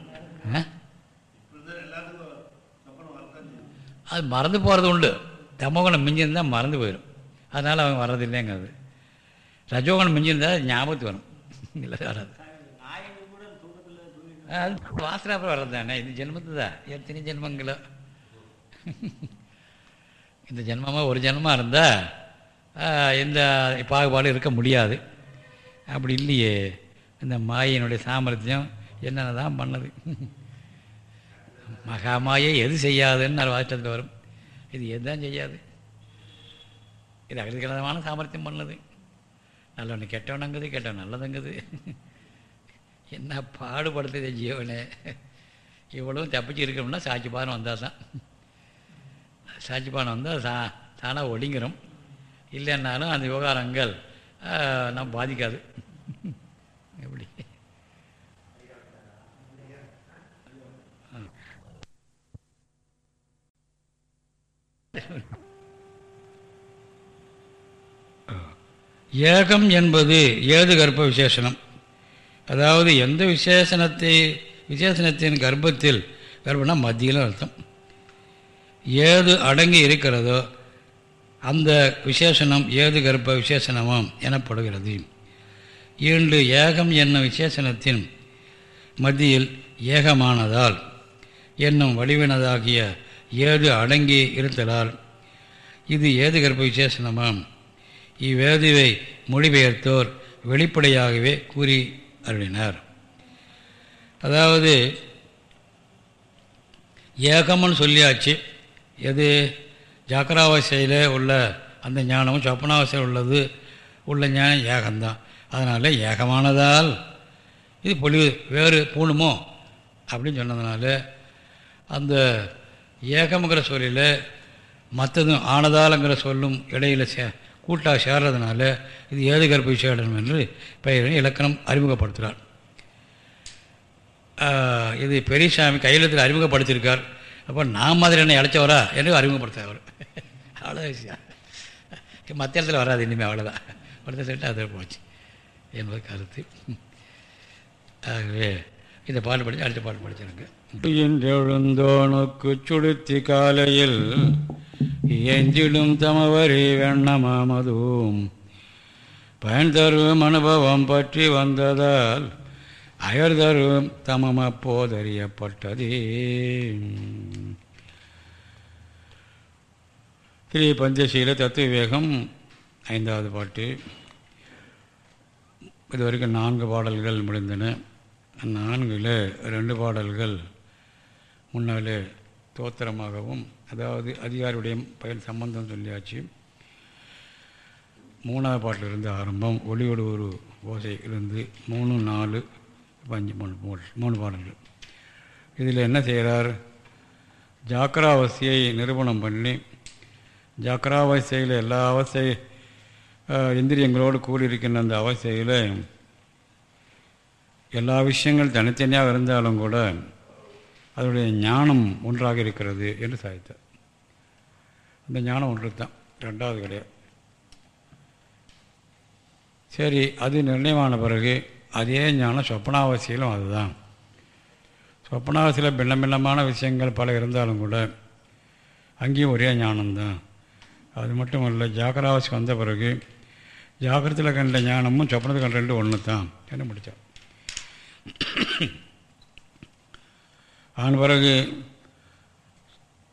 அது மறந்து போகிறது உண்டு. தமோகணம் மிஞ்சிருந்தால் மறந்து போயிடும் அதனால் அவங்க வர்றதில்லைங்கிறது ரஜோகணம் மிஞ்சிருந்தால் ஞாபகத்துக்கு வரும். இல்லை வராது. அது வாசனை அப்புறம் வர்றது தானே இது ஜென்மத்து தான் எத்தனை ஜென்மங்களோ. *laughs* இந்த ஜென்மமாக ஒரு ஜென்மமாக இருந்தால் எந்த பாகுபாடு இருக்க முடியாது. அப்படி இல்லையே இந்த மாயினுடைய சாமர்த்தியம் என்னென்ன தான் பண்ணுது? மகாமாயை எது செய்யாதுன்னு நான் வாசிட்டத்தில் வரும். இது எதுதான் செய்யாது? இது அகிலமான சாமர்த்தியம் பண்ணது. நல்லவனு கெட்டவனங்குது கெட்டவன் நல்லதுங்குது. என்ன பாடுபடுத்துது ஜீவனே? இவ்வளவும் தப்பிச்சு இருக்கணும்னா சாட்சிபானம் வந்தால் தான் சாட்சிபானம் வந்தால் சா தானாக ஒடிங்கிறோம் இல்லைன்னாலும் அந்த விவகாரங்கள் நம்ம பாதிக்காது. எப்படி? ஏகம் என்பது ஏது கர்ப்ப விசேஷனம்? அதாவது எந்த விசேஷனத்தை விசேஷனத்தின் கர்ப்பத்தில் கர்ப்பம்னா மத்தியில் அர்த்தம். ஏது அடங்கி இருக்கிறதோ அந்த விசேஷனம் ஏது கர்ப்ப விசேஷனமாம் எனப்படுகிறது. ஈண்டு ஏகம் என்னும் விசேஷனத்தின் மத்தியில் ஏகமானதால் என்னும் வடிவினதாகிய ஏது அடங்கி இருத்தலால் இது ஏது கர்ப்ப விசேஷனமாம். இவ்வேதுவை மொழிபெயர்த்தோர் வெளிப்படையாகவே கூறி அருளினார். அதாவது ஏகம்னு சொல்லியாச்சு எது? ஜாக்கிராவசையில் உள்ள அந்த ஞானமும் சொப்பனாவசையில் உள்ளது. உள்ள ஞானம் ஏகம்தான். அதனால் ஏகமானதால் இது பொழிவு வேறு பூணுமோ? அப்படின்னு சொன்னதுனால அந்த ஏகம்ங்கிற சொல்லில் மற்றதும் ஆனதாலங்கிற சொல்லும் இடையில் சே கூட்டாக சேர்றதுனால இது ஏது கற்பு விசேடம் என்று பெயரை இலக்கணம் அறிமுகப்படுத்துகிறார். இது பெரியசாமி கையெழுத்தில் அறிமுகப்படுத்தியிருக்கார். அப்போ நான் மாதிரி என்ன அழைச்சவரா? என்று அறிமுகப்படுத்த அவர். அவ்வளோ விஷயம். மற்ற இடத்துல வராது இனிமேல் அவ்வளோதான் படுத்த சொல்லிட்டு அதில் போச்சு. என்பது கருத்து. ஆகவே இந்த பாட்டு படித்து அடுத்த பாட்டு படிச்சிருங்க. எழுந்தோனுக்கு சுடுத்தி காலையில் எஞ்சிடும் தமவரி வெண்ணமாமதும் பயன் தரும் அனுபவம் பற்றி வந்ததால் அயர்தரும் தமம் அப்போதறியப்பட்டதே ஸ்ரீ பஞ்சசீல தத்துவ வேகம் ஐந்தாவது பாட்டு. இதுவரைக்கும் நான்கு பாடல்கள் முடிந்தன. நான்கில் ரெண்டு பாடல்கள் முன்னாலே தோத்திரமாகவும் அதாவது அதிகாரியுடைய பயன் சம்பந்தம் சொல்லியாச்சு. மூணாவது பாட்டிலிருந்து ஆரம்பம் ஒளியோடு ஒரு ஓசை இருந்து மூணு நாலு அஞ்சு மூணு மூணு மூணு பாடல்கள் இதில் என்ன செய்கிறார்? ஜாக்கிராவஸ்தையை நிரூபணம் பண்ணி ஜாக்கிராவஸ்தையில் எல்லா அவஸ்தை இந்திரியங்களோடு கூடியிருக்கின்ற அந்த அவஸ்தையில் எல்லா விஷயங்கள் தனித்தனியாக இருந்தாலும் கூட அதனுடைய ஞானம் ஒன்றாக இருக்கிறது என்று சாதித்தார். அந்த ஞானம் ஒன்று தான் ரெண்டாவது கிடையாது. சரி அது நிர்ணயமான பிறகு அதே ஞானம் சொப்பனாவசியிலும் அதுதான். சொப்பனாவசியில் பின்ன பின்னமான விஷயங்கள் பல இருந்தாலும் கூட அங்கேயும் ஒரே ஞானம்தான். அது மட்டும் இல்லை ஜாக்கிராவாசி வந்த பிறகு ஜாக்கிரத்தில் கண்ட ஞானமும் சொப்பனத்தில் கண்ட ரெண்டு ஒன்று தான் என்ன முடித்தார் அதன் பிறகு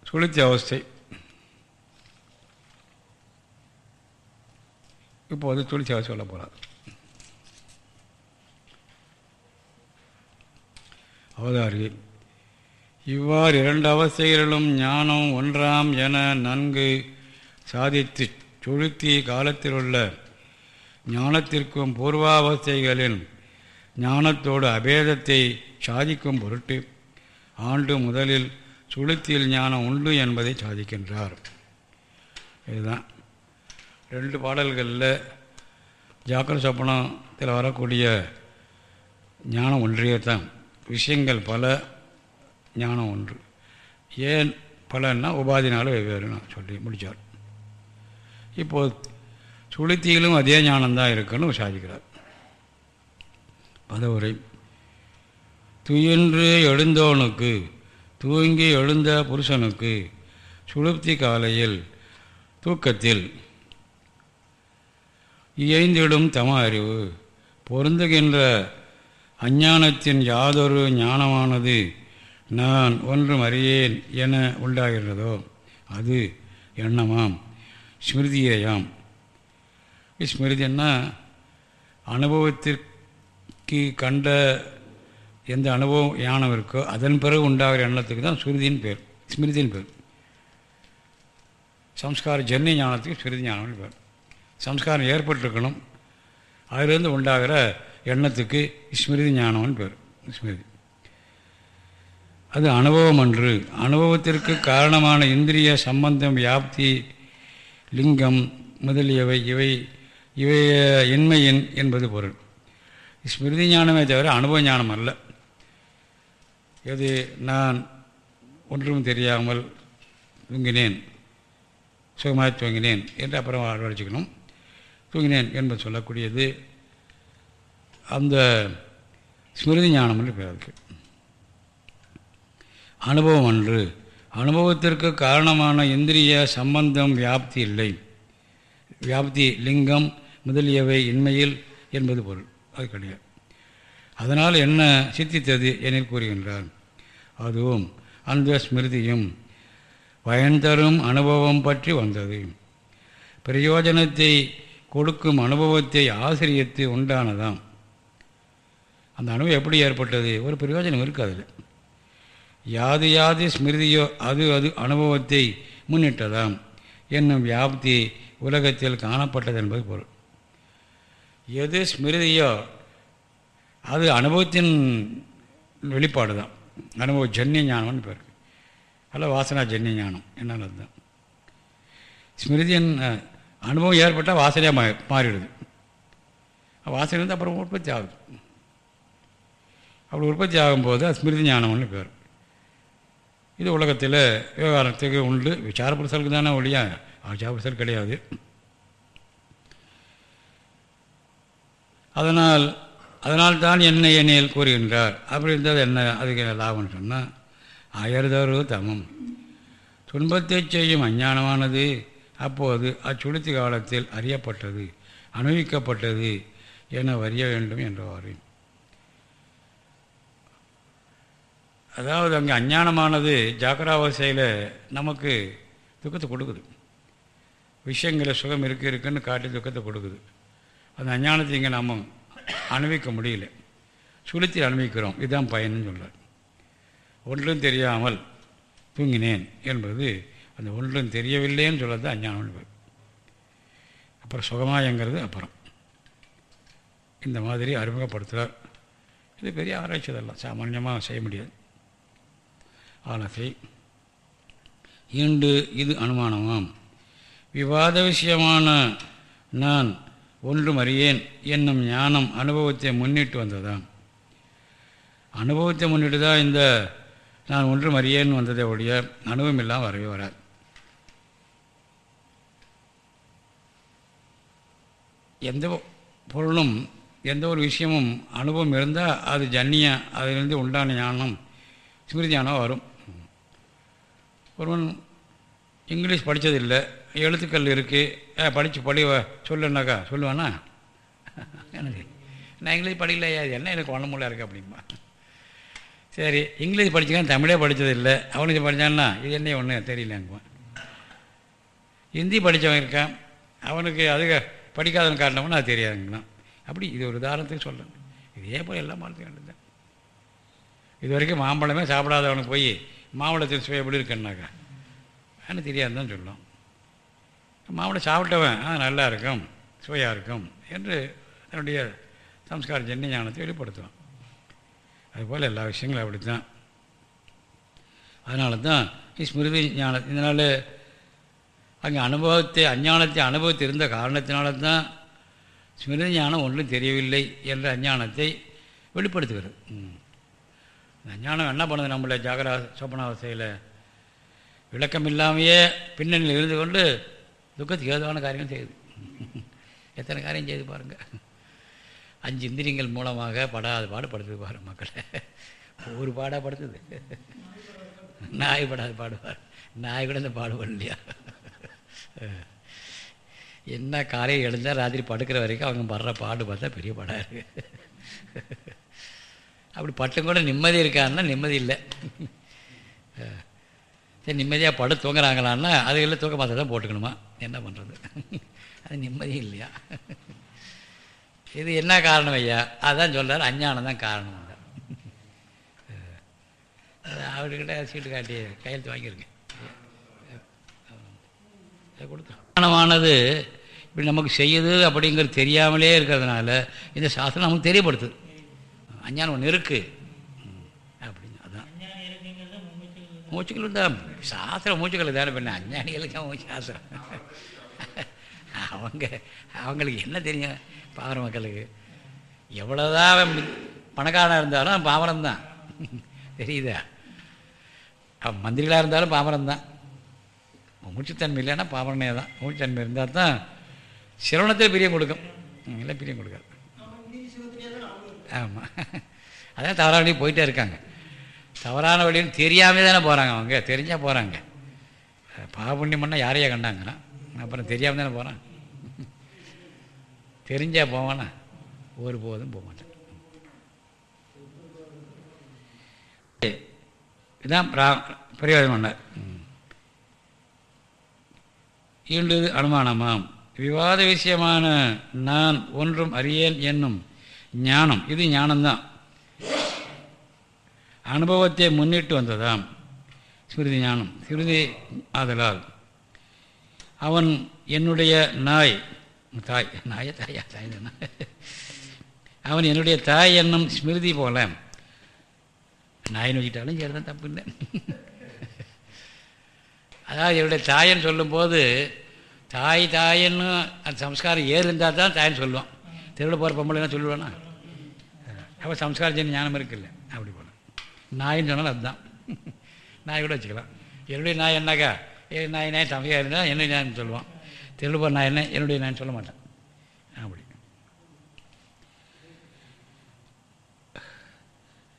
சுழித்த அவஸ்தை. இப்போது துளிச்சி அவஸ்தை சொல்ல போகிறார் அவதாரி இவ்வாறு இரண்டு அவஸ்தைகளிலும் ஞானம் ஒன்றாம் என நன்கு சாதித்து சுழுத்தி காலத்தில் உள்ள ஞானத்திற்கும் பூர்வாவஸ்தைகளின் ஞானத்தோடு அபேதத்தை சாதிக்கும் பொருட்டு ஆண்டு முதலில் சுளுத்தியில் ஞானம் உண்டு என்பதை சாதிக்கின்றார். இதுதான். ரெண்டு பாடல்களில் ஜாக்கிர சொப்பனத்தில் வரக்கூடிய ஞானம் ஒன்றியே தான். விஷயங்கள் பல ஞானம் ஒன்று. ஏன் பலன்னா உபாதினால வெவ்வேறுன்னு சொல்லி முடித்தார் இப்போது சுளுத்தியிலும் அதே ஞானம்தான் இருக்குன்னு சாதிக்கிறார் பதவுரை துயின்று எழுந்தோனுக்கு தூங்கி எழுந்த புருஷனுக்கு சுளுப்தி காலையில் தூக்கத்தில் இயைந்திடும் தம அறிவு பொருந்துகின்ற அஞ்ஞானத்தின் யாதொரு ஞானமானது நான் ஒன்றும் அறியேன் என உண்டாகிறதோ அது எண்ணமாம் ஸ்மிருதியேயாம். ஸ்மிருதின்னா அனுபவத்திற்கு கண்ட எந்த அனுபவம் ஞானம் இருக்கோ அதன் பிறகு உண்டாகிற எண்ணத்துக்கு தான் ஸ்மிருதியின் பேர் ஸ்மிருதியின் பேர். சம்ஸ்கார ஜன்னிய ஞானத்துக்கு ஸ்மிருதி ஞானம்னு பேர். சம்ஸ்காரம் ஏற்பட்டிருக்கணும் அதிலிருந்து உண்டாகிற எண்ணத்துக்கு ஸ்மிருதி ஞானம்னு பேர் ஸ்மிருதி. அது அனுபவம் அன்று. அனுபவத்திற்கு காரணமான இந்திரிய சம்பந்தம் வியாப்தி லிங்கம் முதலியவை இவை இவை இன்மையின் என்பது பொருள். ஸ்மிருதி ஞானமே தவிர அனுபவ ஞானம் அல்ல. எது நான் ஒன்றும் தெரியாமல் தூங்கினேன் சுகமாக தூங்கினேன் என்று அப்புறம் வளர்ச்சிக்கணும் தூங்கினேன் என்பது சொல்லக்கூடியது. அந்த ஸ்மிருதி ஞானம் என்று பேர் அதுக்கு அனுபவம் அன்று. அனுபவத்திற்கு காரணமான இந்திரிய சம்பந்தம் வியாப்தி இல்லை. வியாப்தி லிங்கம் முதலியவை இன்மையில் என்பது பொருள். அது கிடையாது. அதனால் என்ன சித்தித்தது என கூறுகின்றார் அதுவும் அந்த ஸ்மிருதியும் பயன் தரும் அனுபவம் பற்றி வந்தது. பிரயோஜனத்தை கொடுக்கும் அனுபவத்தை ஆசிரியத்து உண்டானதாம். அந்த அனுபவம் எப்படி ஏற்பட்டது? ஒரு பிரயோஜனம் இருக்குது அதில் யாது யாது ஸ்மிருதியோ அது அது அனுபவத்தை முன்னிட்டதாம். என்னும் வியாப்தி உலகத்தில் காணப்பட்டது என்பது பொருள். எது ஸ்மிருதியோ அது அனுபவத்தின் வெளிப்பாடு தான். அனுபவ ஜன்னிய ஞானம்னு பேர். அல்ல வாசனா ஜன்னிய ஞானம். என்னால் அதுதான். ஸ்மிருதியின் அனுபவம் ஏற்பட்டால் வாசனையாக மா மாறிடுது. வாசனை வந்து அப்புறம் உற்பத்தி ஆகுது. அப்படி உற்பத்தி ஆகும்போது அது ஸ்மிருதி ஞானம்னு பேர். இது உலகத்தில் விவகாரத்துக்கு உண்டு. விசார தானே ஒழியா ஆச்சார புருஷர் கிடையாது. அதனால் அதனால் தான் என்ன எண்ணில் கூறுகின்றார். அப்படி இருந்தது என்ன அதுக்கு லாபம்னு சொன்னால் அயர்தரு தமம். துன்பத்தை செய்யும் அஞ்ஞானமானது அப்போது அச்சுளுத்தி காலத்தில் அறியப்பட்டது அனுபவிக்கப்பட்டது என வரிய வேண்டும் என்றவாறு அதாவது அங்கே அஞ்ஞானமானது ஜாக்கிராவசையில் நமக்கு துக்கத்தை கொடுக்குது. விஷயங்களில் சுகம் இருக்கு இருக்குன்னு காட்டி துக்கத்தை கொடுக்குது. அந்த அஞ்ஞானத்தை இங்கே நம்ம அனுபவிக்க முடியல. சுளுத்தில் அனுபவிக்கிறோம். இதுதான் பயன்னு சொல்கிறார் ஒன்றும் தெரியாமல் தூங்கினேன் என்பது அந்த ஒன்றும் தெரியவில்லைன்னு சொல்கிறது அஞ்ஞானம் அப்புறம் சுகமாயங்கிறது அப்புறம். இந்த மாதிரி அறிமுகப்படுத்துகிறார் இது பெரிய ஆராய்ச்சி இதெல்லாம் சாமான்யமாக செய்ய முடியாது. ஆலசை ஈண்டு இது அனுமானமாம். விவாத விஷயமான நான் ஒன்றும் அறியேன் என்னும் ஞானம் அனுபவத்தை முன்னிட்டு வந்ததாம். அனுபவத்தை முன்னிட்டு தான் இந்த நான் ஒன்றும் அறியேன் வந்ததை ஒழிய அனுபவம் இல்லாமல் வரவே வராது. எந்த பொருளும் எந்த ஒரு விஷயமும் அனுபவம் இருந்தால் அது ஜன்னியம் அதிலிருந்து உண்டான ஞானம் ஸ்மிருதி ஞானம் வரும். ஒருவன் இங்கிலீஷ் படித்ததில்லை எழுத்துக்கள் இருக்குது படித்து படி சொல்லுனாக்கா சொல்லுவானா? எனக்கு நான் இங்கிலீஷ் படிக்கலையா அது என்ன எனக்கு ஒன்றும் இருக்குது அப்படிம்பா. சரி இங்கிலீஷ் படிச்சுக்கான் தமிழே படித்ததில்லை அவனுக்கு படித்தான்னா இது என்ன ஒன்று தெரியலங்குவான். ஹிந்தி படித்தவன் இருக்கான். அவனுக்கு அது படிக்காதவன் காரணமும் அது தெரியாதுங்கண்ணா அப்படி இது ஒரு உதாரணத்துக்கு சொல்கிறேன் இதே போல் எல்லாம் மாற்றி இது வரைக்கும் மாம்பழமே சாப்பிடாதவனுக்கு போய் மாம்பழத்தின் சுவை எப்படி இருக்குன்னாக்கா? ஆனால் தெரியாதுன்னு தான் சொல்லும். மாம்பழம் சாப்பிட்டவன் ஆ நல்லா இருக்கும் சுவையாக இருக்கும் என்று தன்னுடைய சம்ஸ்கார ஜென்னி ஞானத்தை வெளிப்படுத்துவான். அதுபோல் எல்லா விஷயங்களும் அப்படி தான் அதனால தான் ஸ்மிருதி ஞானம் இதனால் அங்கே அனுபவத்தை அஞ்ஞானத்தை அனுபவத்தை இருந்த காரணத்தினால தான் ஸ்மிருதி ஞானம் ஒன்றும் தெரியவில்லை என்ற அஞ்ஞானத்தை வெளிப்படுத்துகிறது. ஞானம் என்ன பண்ணுது நம்மளை ஜாகரா சொப்பனாவசையில் விளக்கம் இல்லாமையே பின்னணியில் இருந்து கொண்டு துக்கத்துக்கு ஏதுவான காரியம் செய்யுது. எத்தனை காரியம் செய்து பாருங்கள் அஞ்சு இந்திரியங்கள் மூலமாக படாத பாடுபடுத்துது பாரு மக்களை. ஒரு பாடாக படுத்துது. நாய் படாது பாடுவார் நாய் கூட இந்த பாடுபடலையா என்ன காலையில் எழுந்தால் ராத்திரி படுக்கிற வரைக்கும் அவங்க படுற பாடு பார்த்தா பெரிய பாடாக இருக்கு. அப்படி பட்டும் கூட நிம்மதி இருக்காருன்னா நிம்மதி இல்லை. சரி நிம்மதியாக படு தூங்குறாங்களான்னா அதுகளில் தூக்க மாத்திரை தான் போட்டுக்கணுமா? என்ன பண்ணுறது அது நிம்மதி இல்லையா? இது என்ன காரணம் ஐயா? அதான் சொல்கிறார் அஞ்ஞானம் தான் காரணம் அது அவர்கிட்ட சீட்டு காட்டி கையெழுத்து வாங்கியிருங்க கொடுத்தானமானது இப்படி நமக்கு செய்யுது அப்படிங்கிறது தெரியாமலே இருக்கிறதுனால இந்த சாஸ்திரம் நமக்கு தெரியப்படுத்துது. அஞ்ஞானம் ஒன்று இருக்குது அப்படின்னு அதான். மூச்சுக்கள் தான். சாஸ்திரம் மூச்சுக்கள் தானே பண்ண. அஞ்ஞானிகளுக்கு மூச்சு சாஸ்திரம். அவங்க அவங்களுக்கு என்ன தெரியும்? பாவர மக்களுக்கு. எவ்வளோதான் பணக்காரனாக இருந்தாலும் பாவரம் தான். தெரியுதா? அவன் மந்திரிகளாக இருந்தாலும் பாவரம் தான். மூச்சுத்தன்மை இல்லைன்னா பாவரனே தான். மூச்சுத்தன்மை இருந்தால் தான் சிரவணத்தில் பிரியம் கொடுக்கும். இல்லை பிரியம் கொடுக்காது. ஆமாம் அதான் தவறான வழி போயிட்டே இருக்காங்க. தவறான வழின்னு தெரியாமல் தானே போகிறாங்க அவங்க. தெரிஞ்சால் போகிறாங்க பாபுண்ணியம்னா யாரையா கண்டாங்கன்னா அப்புறம் தெரியாமல் தானே போகிறான் தெரிஞ்சா போவானா? ஒருபோதும் போக மாட்டேன். இதுதான் பிரா- பிரயோஜனம் பண்ணார். ஈண்டது அனுமானமாம். விவாத விஷயமான நான் ஒன்றும் அறியேன் என்னும் ஞானம். இது ஞானம்தான். அனுபவத்தை முன்னிட்டு வந்ததாம். ஸ்மிருதி ஞானம். ஸ்மிருதி ஆதலால். அவன் என்னுடைய நாய். தாய். நாய தாயா தாய் அவன் என்னுடைய தாய் என்னும் ஸ்மிருதி போல. நாயின்னு வச்சுட்டாலும் சரி தான் தப்பு இல்லை அதாவது என்னுடைய தாயன்னு சொல்லும்போது தாய் தாயன்னு அந்த சம்ஸ்காரம் ஏறு இருந்தால் தான் தாயன்னு சொல்லுவான். தெருவில் போகிற பொம்பளைலாம் சொல்லுவானா? அப்போ சம்ஸ்கார செய்ய ஞானம் இருக்குல்ல. அப்படி போல நாயின்னு சொன்னாலும் அதுதான். நாய் கூட வச்சுக்கலாம். என்னுடைய நாய் என்னக்கா? ஏ நாய் நாய் தமையாக இருந்தால் என்னுடைய நாய்னு சொல்லுவான். தெருவில் போகிற நாய் என்ன? என்னுடைய நாய்னு சொல்ல மாட்டேன். அப்படி.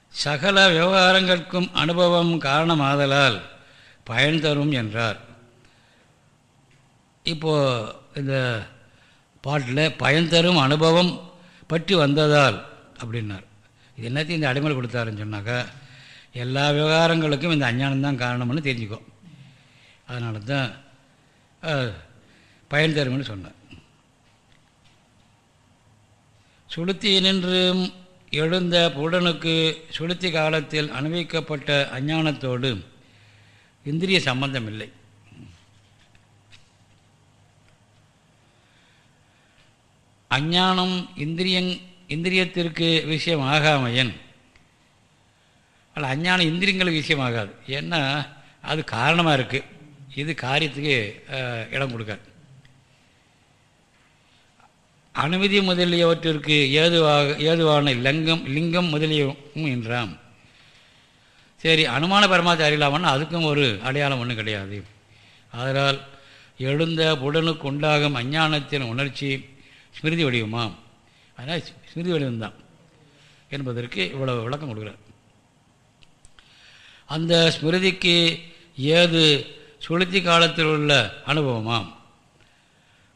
சகல விவகாரங்களுக்கும் அனுபவம் காரணமாதலால் பயன் தரும் என்றார். இப்போது இந்த பாட்டில் பயன் தரும் அனுபவம் பற்றி வந்ததால் அப்படின்னார். இது என்னத்தையும் இந்த அடிமையில் கொடுத்தாருன்னு சொன்னாக்கா எல்லா விவகாரங்களுக்கும் இந்த அஞ்ஞானம் தான் காரணம்னு தெரிஞ்சுக்கோ. அதனால தான் அஹ், பயன் தரும்னு சொன்னார். சுளுத்தி நின்றும் எழுந்த புடனுக்கு சுளுத்தி காலத்தில் அனுபவிக்கப்பட்ட அஞ்ஞானத்தோடு இந்திரிய சம்பந்தம் இல்லை அஞ்ஞானம் இந்திரியங் இந்திரியத்திற்கு விஷயம் ஆகாமையன் அல்ல அஞ்ஞானம் இந்திரியங்களுக்கு விஷயமாகாது. ஏன்னா அது காரணமாக இருக்குது இது காரியத்துக்கு இடம் கொடுக்காது. அனுமதி முதலியவற்றிற்கு ஏதுவாக ஏதுவான லிங்கம் லிங்கம் முதலியவும் என்றாம். சரி அனுமான பரமாத்த அறியலாமன்னா அதுக்கும் ஒரு அடையாளம் ஒன்றும் கிடையாது. அதனால் எழுந்த உடனுக்கு உண்டாகும் அஞ்ஞானத்தின் உணர்ச்சி ஸ்மிருதி வடிவமாம். அதனால் ஸ்மிருதி வடிவம்தான் என்பதற்கு இவ்வளவு விளக்கம் கொடுக்குறார். அந்த ஸ்மிருதிக்கு ஏது சுளுத்தி காலத்தில் உள்ள அனுபவமாம்?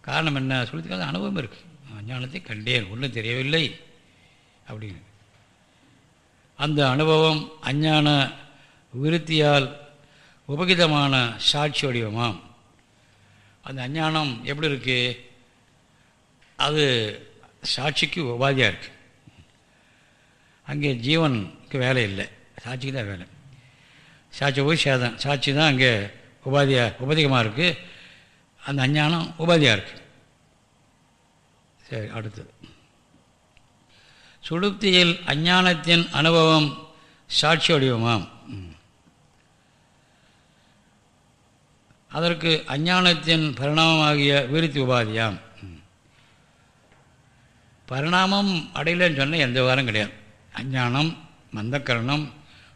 காரணம் என்ன? சுளுத்தி காலத்தில் அனுபவம் இருக்குது அஞ்ஞானத்தை கண்டேன் ஒன்றும் தெரியவில்லை அப்படின்னு. அந்த அனுபவம் அஞ்ஞான விருத்தியால் உபகிதமான சாட்சி வடிவமாம். அந்த அஞ்ஞானம் எப்படி இருக்கு? அது சாட்சிக்கு உபாதியாக இருக்கு. அங்கே ஜீவனுக்கு வேலை இல்லை. சாட்சிக்கு தான் வேலை. சாட்சி போய் சேதம். சாட்சி தான் அங்கே உபாதியாக உபதிகமாக இருக்குது அந்த அஞ்ஞானம் உபாதியாக இருக்குது சரி அடுத்தது. சுளுப்தியில் அஞ்ஞானத்தின் அனுபவம் சாட்சி வடிவமாம். ம். அதற்கு அஞ்ஞானத்தின் பரிணாமமாகிய விருத்தி உபாதியாம். பரிணாமம் அடையலன்னு சொன்னால் எந்த விவகாரம் கிடையாது. அஞ்ஞானம் மந்தக்கரணம்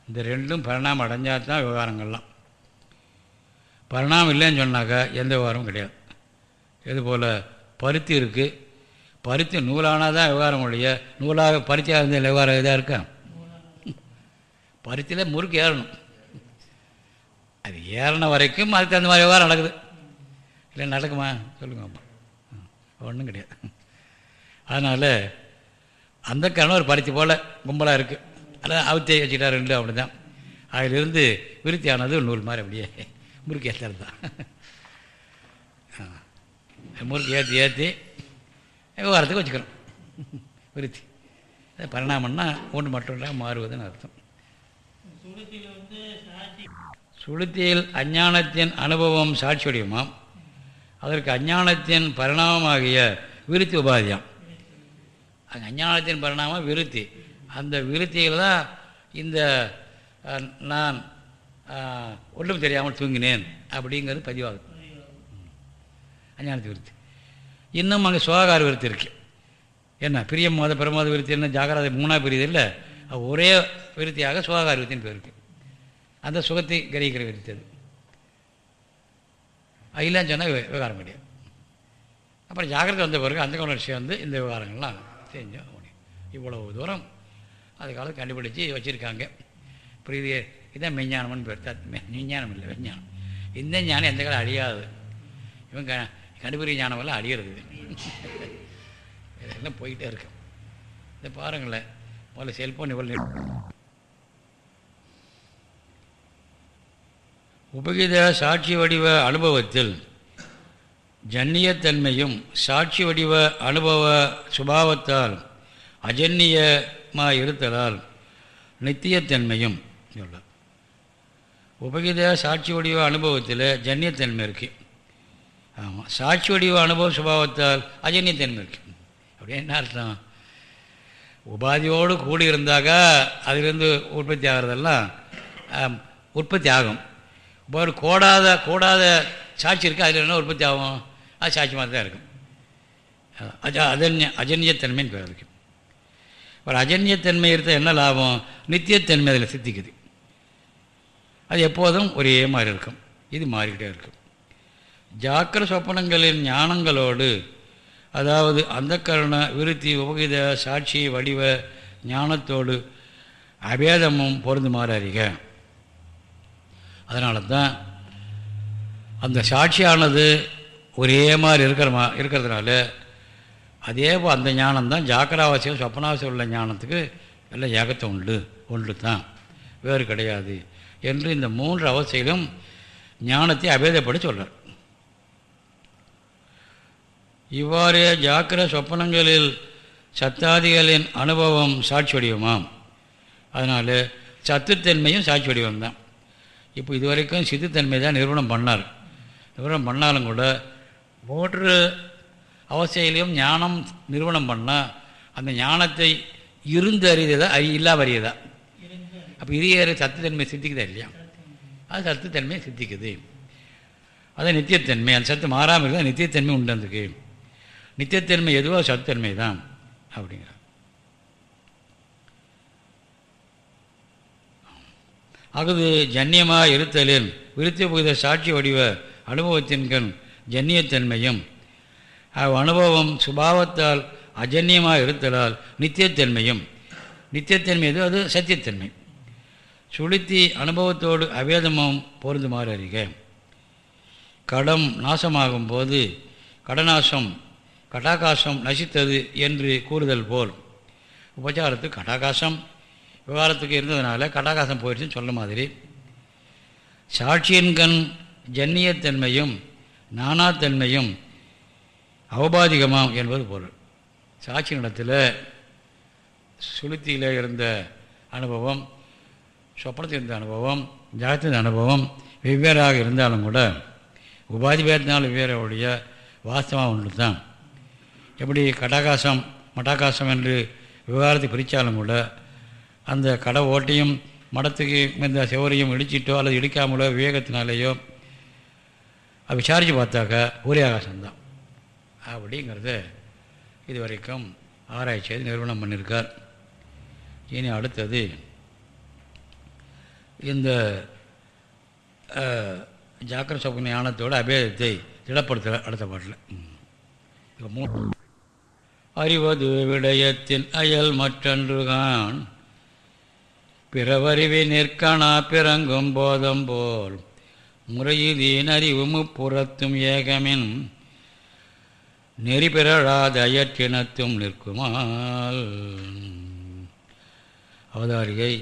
இந்த ரெண்டும் பரிணாமம் அடைஞ்சால் தான் விவகாரங்கள்லாம். பரிணாமம் இல்லைன்னு சொன்னாக்கா எந்த விவகாரமும் கிடையாது. இதுபோல் பருத்தி இருக்குது பருத்தி நூலானால் தான் விவகாரம் ஒழிய நூலாக பருத்தியாக இருந்த விவகாரம் இதாக இருக்கா? பருத்தியில் முறுக்கு ஏறணும். அது ஏறின வரைக்கும் அதுக்கு தகுந்த மாதிரி விவகாரம் நடக்குது. இல்லை நடக்குமா? சொல்லுங்க அம்மா ஒன்றும் கிடையாது. அதனால் அந்த கரணம் ஒரு பருத்தி போல் கும்பலாக இருக்குது அதான் அவுத்தி வச்சுக்கிட்டார் ரெண்டு அப்படி தான் அதிலிருந்து விருத்தியானது நூல் மாதிரி அப்படியே முறுக்கு ஏற்றுறது தான். முறுக்கு ஏற்றி ஏற்றி விவகாரத்துக்கு வச்சுக்கிறோம். விருத்தி. பரிணாமம்னா ஒன்று மட்டும் இல்லை மாறுவதுன்னு அர்த்தம். வந்து சுளுத்தியில் அஞ்ஞானத்தின் அனுபவம் சாட்சியுடையுமாம். அதற்கு அஞ்ஞானத்தின் பரிணாமமாகிய விருத்தி உபாதியாம். அங்கே அஞ்ஞானத்தின் பரிணாமம் விருத்தி. அந்த விருத்தியில் தான் இந்த நான் ஒன்றும் தெரியாமல் தூங்கினேன் அப்படிங்கிறது பதிவாகுது. அஞ்ஞானத்து விருத்தி. இன்னும் அங்கே சுகாகார விருத்தி இருக்குது என்ன பிரிய மாத பிரமாத விருத்தி என்ன ஜாகிரதை மூணாக பிரியுது இல்லை? ஒரே விருத்தியாக சுகாகார விருத்தின்னு பேர் இருக்குது அந்த சுகத்தை கிரகிக்கிற விருத்தி அது. இல்லைன்னு சொன்னால் விவகாரம் கிடையாது. அப்புறம் ஜாகிரதை வந்த பிறகு அந்த விஷயம் வந்து இந்த விவகாரங்கள்லாம் செஞ்சோம் முடியும் இவ்வளவு தூரம் அது காலத்து கண்டுபிடிச்சி வச்சுருக்காங்க. பிரீதி இதான் மெஞ்ஞானம்னு பேர். விஞ்ஞானம் இல்லை விஞ்ஞானம் இந்த ஞானம் எந்த காலம் அழியாது. இவங்க கண்டுபிடி ஞானமெல்லாம் அழியிறது. இதெல்லாம் போயிட்டே இருக்கும். இதை பாருங்களேன். முதல்ல செல்ஃபோன் இவ்வளோ உபகித சாட்சி வடிவ அனுபவத்தில் ஜன்னியத்தன்மையும் சாட்சி வடிவ அனுபவ சுபாவத்தால் அஜன்னியமாக இருத்தலால் நித்தியத்தன்மையும் சொல்ல உபகித சாட்சி வடிவ அனுபவத்தில் ஜன்னியத்தன்மை இருக்குது ஆமாம் சாட்சி வடிவ அனுபவ சுபாவத்தால் அஜன்னியத்தன்மை இருக்குது அப்படியே என்ன அர்த்தம்? உபாதியோடு கூடி இருந்தாக்கா அதிலிருந்து உற்பத்தி ஆகிறதெல்லாம் உற்பத்தி ஆகும். இப்போ ஒரு கூடாத சாட்சி இருக்குது அதில் என்ன உற்பத்தி ஆகும். அது சாட்சி மாதிரி தான் இருக்கும் அஜ அதன்ய அஜன்யத்தன்மைன்னு பேர் இருக்கு ஒரு அஜன்யத்தன்மை இருந்தால் என்ன லாபம்? நித்தியத்தன்மை அதில் சித்திக்குது. அது எப்போதும் ஒரே மாதிரி இருக்கும். இது மாறிக்கிட்டே இருக்கும். ஜாக்கிர சொப்பனங்களின் ஞானங்களோடு அதாவது அந்த கரண விருத்தி உபகித சாட்சி வடிவ ஞானத்தோடு அபேதமும் பொருந்துமாறு அறிக அதனால தான் அந்த சாட்சியானது ஒரே மாதிரி இருக்கிற மா இருக்கிறதுனால அதே போல் அந்த ஞானம் தான் சொப்பனாவசியம் உள்ள ஞானத்துக்கு எல்லாம் ஏகத்தை உண்டு ஒன்று தான் வேறு கிடையாது என்று இந்த மூன்று அவசியிலும் ஞானத்தை அபேதப்படி சொல்கிறார் இவ்வாறு ஜாக்கிர சொப்பனங்களில் சத்தாதிகளின் அனுபவம் சாட்சி வடிவமாம். அதனால் சத்துத்தன்மையும் சாட்சி வடிவம் தான் இப்போ இதுவரைக்கும் சித்துத்தன்மை தான் நிறுவனம் பண்ணார். நிறுவனம் பண்ணாலும் கூட மூன்று அவசியிலையும் ஞானம் நிறுவனம் பண்ணால் அந்த ஞானத்தை இருந்து அறியதா அறி இல்லாம அறியதா? அப்போ இரிய சத்துத்தன்மை சித்திக்குதா இல்லையா? அது சத்துத்தன்மையை சித்திக்குது அது நித்தியத்தன்மை. அந்த சத்து மாறாமல் இருந்தால் நித்தியத்தன்மை உண்டு அதுக்கு. நித்தியத்தன்மை எதுவோ சத்துத்தன்மை தான் அப்படிங்கிற அகுது ஜன்னியமாக இருத்தலின் விருத்தி புகுத சாட்சி வடிவ அனுபவத்தின்கண் ஜன்னியத்தன்மையும் அவ் அனுபவம் சுபாவத்தால் அஜன்யமாக இருத்தலால் நித்தியத்தன்மையும். நித்தியத்தன்மை எது? அது சத்தியத்தன்மை. சுளுத்தி அனுபவத்தோடு அவேதமும் பொருந்துமாறு அறிக. கடம் நாசமாகும் போது கடநாசம் கடாகாசம் நசித்தது என்று கூறுதல் போல். உபச்சாரத்துக்கு கடாகாசம். விவகாரத்துக்கு இருந்ததுனால கடாகாசம் போயிடுச்சுன்னு சொல்ல மாதிரி. சாட்சியின்கண் ஜன்னியத்தன்மையும் நானாத்தன்மையும் அவபாதிகமாம் என்பது பொருள். சாட்சி நிலத்தில் சுளுத்தியில் இருந்த அனுபவம் சொப்பனத்தில் இருந்த அனுபவம் ஜாகத்தின் அனுபவம் வெவ்வேறாக இருந்தாலும் கூட உபாதி பேரத்தினால் வெவ்வேறுடைய வாஸ்தவம் ஒன்று தான் எப்படி கடாகாசம் மட்டாகாசம் என்று விவகாரத்தை பிரித்தாலும் கூட அந்த கடை ஓட்டையும் மடத்துக்கு இந்த செவரையும் இடிச்சிட்டோ அல்லது இடிக்காமலோ விவேகத்தினாலேயோ அது விசாரித்து பார்த்தாக்கா ஒரே ஆகாசம்தான். அப்படிங்கிறத இதுவரைக்கும் ஆராய்ச்சி செய்து நிறுவனம் பண்ணியிருக்கார் இனி அடுத்தது இந்த ஜாக்கிர சொப்பன ஞானத்தோட அபேதத்தை திடப்படுத்துகிற அடுத்த பாட்டில். மூ அறிவது விடயத்தின் அயல் மற்றன்றுகான் பிறவறிவை நிற்கானா பிறங்கும் போதம் போல் முறையுதீன் அறிவு ஏகமின் நெறி அயற்றினத்தும் நிற்குமால். அவதாரிகை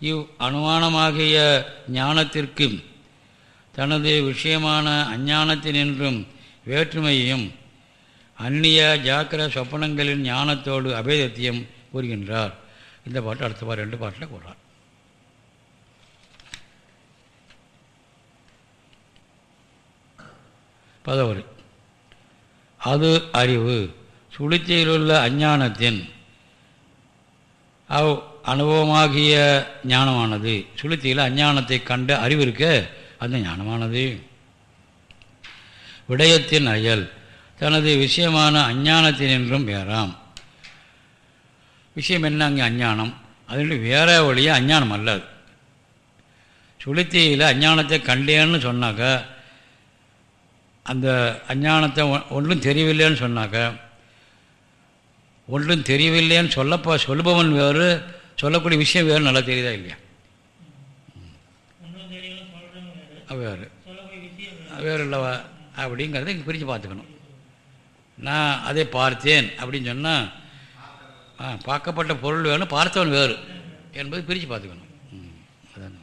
இவ் அனுமானமாகிய ஞானத்திற்கு தனது விஷயமான அஞ்ஞானத்தினின்றும் வேற்றுமையையும் அந்நிய ஜாக்கிர சொப்பனங்களின் ஞானத்தோடு அபேதத்தையும் கூறுகின்றார் இந்த பாட்டு அடுத்த பாட்டு ரெண்டு பாட்டில் கூறுறார் பதவரி. அது அறிவு. சுளுத்தியிலுள்ள அஞ்ஞானத்தின் அவ் அனுபவமாகிய ஞானமானது. சுளுத்தியில் அஞ்ஞானத்தை கண்டு அறிவு இருக்க அந்த ஞானமானது. விடயத்தின் அயல். தனது விஷயமான அஞ்ஞானத்தினின்றும் வேறாம். விஷயம் என்ன அங்கே அஞ்ஞானம்? அதனுடைய வேற வழியே அஞ்ஞானம் அல்ல சுளுத்தியில் அஞ்ஞானத்தை கண்டேன்னு சொன்னாக்கா அந்த அஞ்ஞானத்தை ஒன்றும் தெரியவில்லைன்னு சொன்னாக்க ஒன்றும் தெரியவில்லைன்னு சொல்லப்போ சொல்லுபவன் வேறு சொல்லக்கூடிய விஷயம் வேறு நல்லா தெரியுதா இல்லையா? வேறு. வேறு. இல்லவா? அப்படிங்கிறத பிரித்து பார்த்துக்கணும். நான் அதை பார்த்தேன் அப்படின்னு சொன்னால் ஆ பார்க்கப்பட்ட பொருள் வேணும் பார்த்தவன் வேறு என்பது பிரித்து பார்த்துக்கணும். அதான்.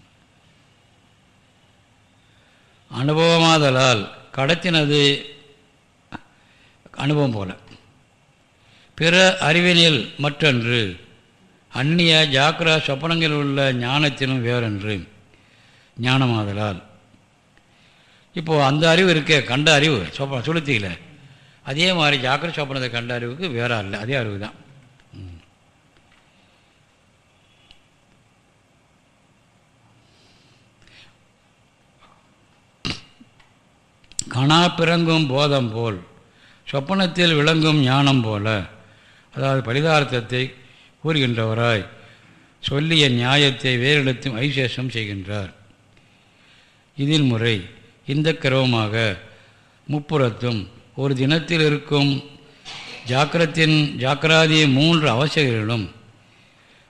அனுபவமாதலால் கடத்தினது அனுபவம் போல. பிற அறிவினில் மற்றொன்று அந்நிய ஜாக்கிரா சொப்பனங்களில் உள்ள ஞானத்தினும் வேறென்று ஞானமாதலால். இப்போது அந்த அறிவு இருக்கே கண்ட அறிவு சொப்ப சுளுத்தியில். அதே மாதிரி ஜாக்கிர சொப்பனத்தை கண்ட அறிவுக்கு வேற இல்லை அதே அறிவு தான் கணா பிறங்கும் போதம் போல் சொப்பனத்தில் விளங்கும் ஞானம் போல. அதாவது பரிதார்த்தத்தை கூறுகின்றவராய் சொல்லிய நியாயத்தை வேறிடத்தும் ஐசேஷம் செய்கின்றார். இதில் முறை இந்த கிரவமாக முப்புறத்தும் ஒரு தினத்தில் இருக்கும் ஜாக்கிரத்தின் ஜாக்கிராதிய மூன்று அவசியங்களும்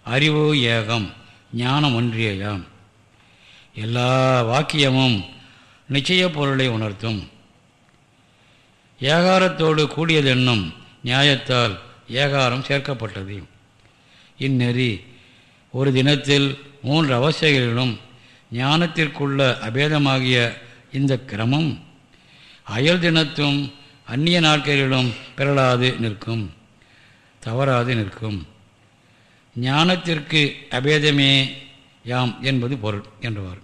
அறிவு ஏகம் ஞானம் ஒன்றியேயாம். எல்லா வாக்கியமும் நிச்சய பொருளை உணர்த்தும். ஏகாரத்தோடு கூடியதென்னும் நியாயத்தால் ஏகாரம் சேர்க்கப்பட்டது. இந்நெறி ஒரு தினத்தில் மூன்று அவசியங்களிலும் ஞானத்திற்குள்ள அபேதமாகிய இந்த கிரமம் அயல் தினத்தும் அந்நிய நாட்களிலும் பிறளாது நிற்கும் தவறாது நிற்கும். ஞானத்திற்கு அபேதமே யாம் என்பது பொருள் என்றுவார்.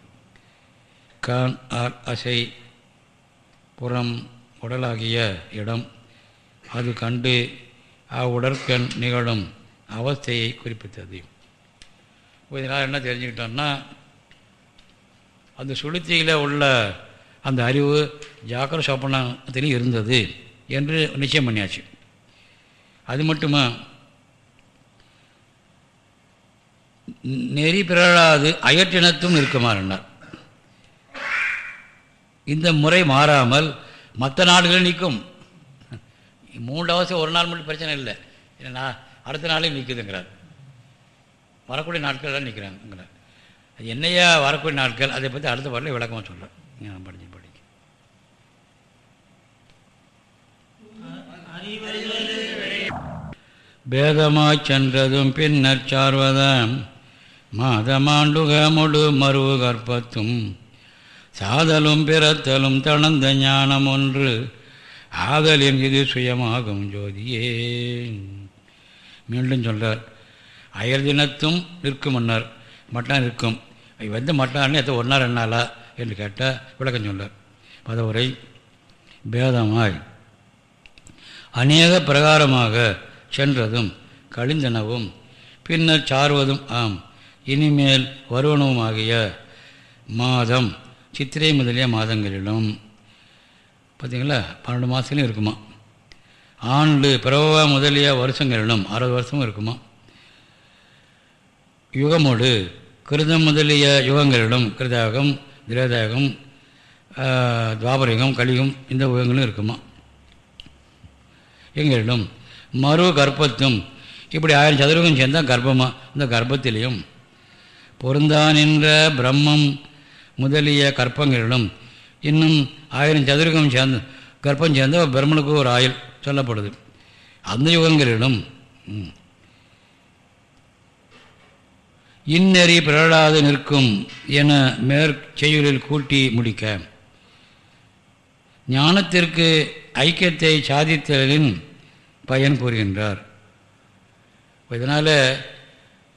கான் ஆர் அசை புறம் உடலாகிய இடம். அது கண்டு அவ்வுடற்கண் நிகழும் அவஸ்தையை குறிப்பித்தது இதனால் என்ன தெரிஞ்சுக்கிட்டோம்னா அந்த சுளுத்தியில் உள்ள அந்த அறிவு ஜாக்கிர சொப்பனத்திலும் இருந்தது என்று நிச்சயம் பண்ணியாச்சு. அது மட்டுமா? நெறி பிறழாது அயற்றினத்தும் இருக்குமாறுனார் இந்த முறை மாறாமல் மற்ற நாடுகளும் நிற்கும். மூன்றாவது ஒரு நாள் மட்டும் பிரச்சனை இல்லை. ஏன்னா அடுத்த நாளே நிற்குதுங்கிறார். வரக்கூடிய நாட்கள் தான் நிற்கிறாங்கிறார் அது என்னையா வரக்கூடிய நாட்கள் அதை பற்றி அடுத்த பாட்டில் விளக்கமாக சொல்கிறேன் நான் படிச்சு படிக்க பேதமாய் சென்றதும் பின்னர் சார்வதாம். மாதமாண்டுகமுடு மருவு கற்பத்தும். சாதலும் பிறத்தலும் தணந்த ஞானம் ஒன்று. ஆதலின் இது சுயமாகும் ஜோதியே. மீண்டும் சொல்றார். அயர் தினத்தும் நிற்கும் மன்னர். மட்டான் இருக்கும் அது வந்து மட்டான்னு எத்த ஒன்றா ரெண்டு நாளா என்று கேட்டால் விளக்கம் சொன்னார் பதவுரை பேதமாய். அநேக பிரகாரமாக சென்றதும் கழிந்தனவும் பின்னர் சார்வதும் ஆம். இனிமேல் வருவனவுமாகிய மாதம் சித்திரை முதலிய மாதங்களிலும் பார்த்தீங்களா பன்னெண்டு மாதத்துலையும் இருக்குமா? ஆண்டு பிறவ முதலிய வருஷங்களிலும் அறுபது வருஷமும் இருக்குமா? யுகமோடு கிருதம் முதலிய யுகங்களிலும் கிருதாகம் திரேதாகம் துவாபரயுகம் கலியுகம் இந்த யுகங்களும் இருக்குமா? எங்களிடம் மறு கர்ப்பத்தும் இப்படி ஆயிரம் சதுரகம் சேர்ந்தால் கர்ப்பமாக இந்த கர்ப்பத்திலையும் பொருந்தானின்ற பிரம்மம் முதலிய கற்பங்களிலும் இன்னும் ஆயிரம் சதுரகம் சேர்ந்த கற்பம் சேர்ந்த பிரம்மனுக்கு ஒரு ஆயுள் சொல்லப்படுது. அந்த யுகங்களிலும் ம், இந்நெறி பிறழாது நிற்கும் என மேற்செயலில் கூட்டி முடிக்க ஞானத்திற்கு ஐக்கியத்தை சாதித்தலின் பயன் கூறுகின்றார். இதனால்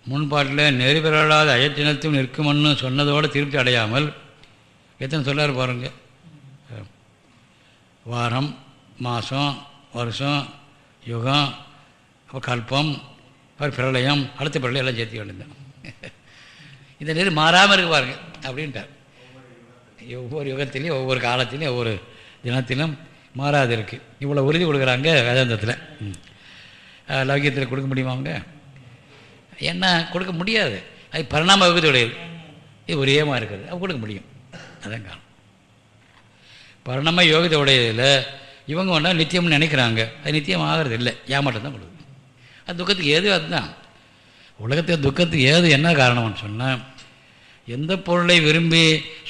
முன்பாட்டில் நெறி அயத்தினத்தையும் அயத்தினத்தும் நிற்கும்னு சொன்னதோடு திருப்தி அடையாமல் எத்தனை சொல்லார் பாருங்க. வாரம் மாதம் வருஷம் யுகம் அப்புறம் கல்பம் அப்புறம் பிரளயம் அடுத்த பிரளயம் எல்லாம் சேர்த்து வேண்டியதான் இந்த நீர் மாறாமல் இருக்கு பாருங்க அப்படின்ட்டார். ஒவ்வொரு யுகத்திலையும் ஒவ்வொரு காலத்திலையும் ஒவ்வொரு தினத்திலும் மாறாது இருக்குது இவ்வளோ உறுதி கொடுக்குறாங்க வேதாந்தத்தில். ம். லௌகியத்தில் கொடுக்க முடியுமா அவங்க? ஏன்னா கொடுக்க முடியாது. அது பரிணாம யோகத்துடையது இது ஒரேமாக இருக்கிறது அப்போ கொடுக்க முடியும். அதான் காரணம். பரிணாம யோகத்தை உடையதில் இவங்க ஒன்றா நித்தியம்னு நினைக்கிறாங்க. அது நித்தியம் ஆகிறது இல்லை. ஏமாட்டம் தான் கொடுக்குது. அது துக்கத்துக்கு ஏது அதுதான். உலகத்தில் துக்கத்துக்கு ஏது என்ன காரணம்னு சொன்னால் எந்த பொருளை விரும்பி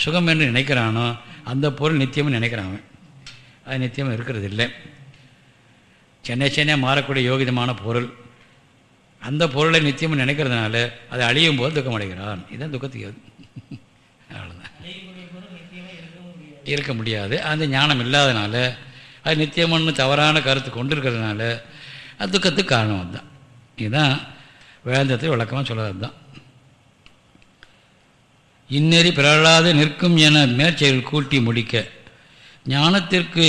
சுகம் என்று நினைக்கிறானோ அந்த பொருள் நித்தியம்னு நினைக்கிறான் அவன். அது நித்தியம் இருக்கிறது இல்லை. சென்னை சென்னை மாறக்கூடிய யோகிதமான பொருள். அந்த பொருளை நித்தியம் நினைக்கிறதுனால அது அழியும் போது துக்கம் அடைகிறான். இதுதான் துக்கத்துக்கு அவ்வளோதான் இருக்க முடியாது. அந்த ஞானம் இல்லாதனால அது நித்தியம்னு தவறான கருத்து கொண்டு இருக்கிறதுனால அது துக்கத்துக்கு காரணம் அதுதான். இதுதான் வேந்தத்தை விளக்கமாக சொல்கிறது தான் இந்நெறி பிறழாது நிற்கும் என மேற்செயல் கூட்டி முடிக்க ஞானத்திற்கு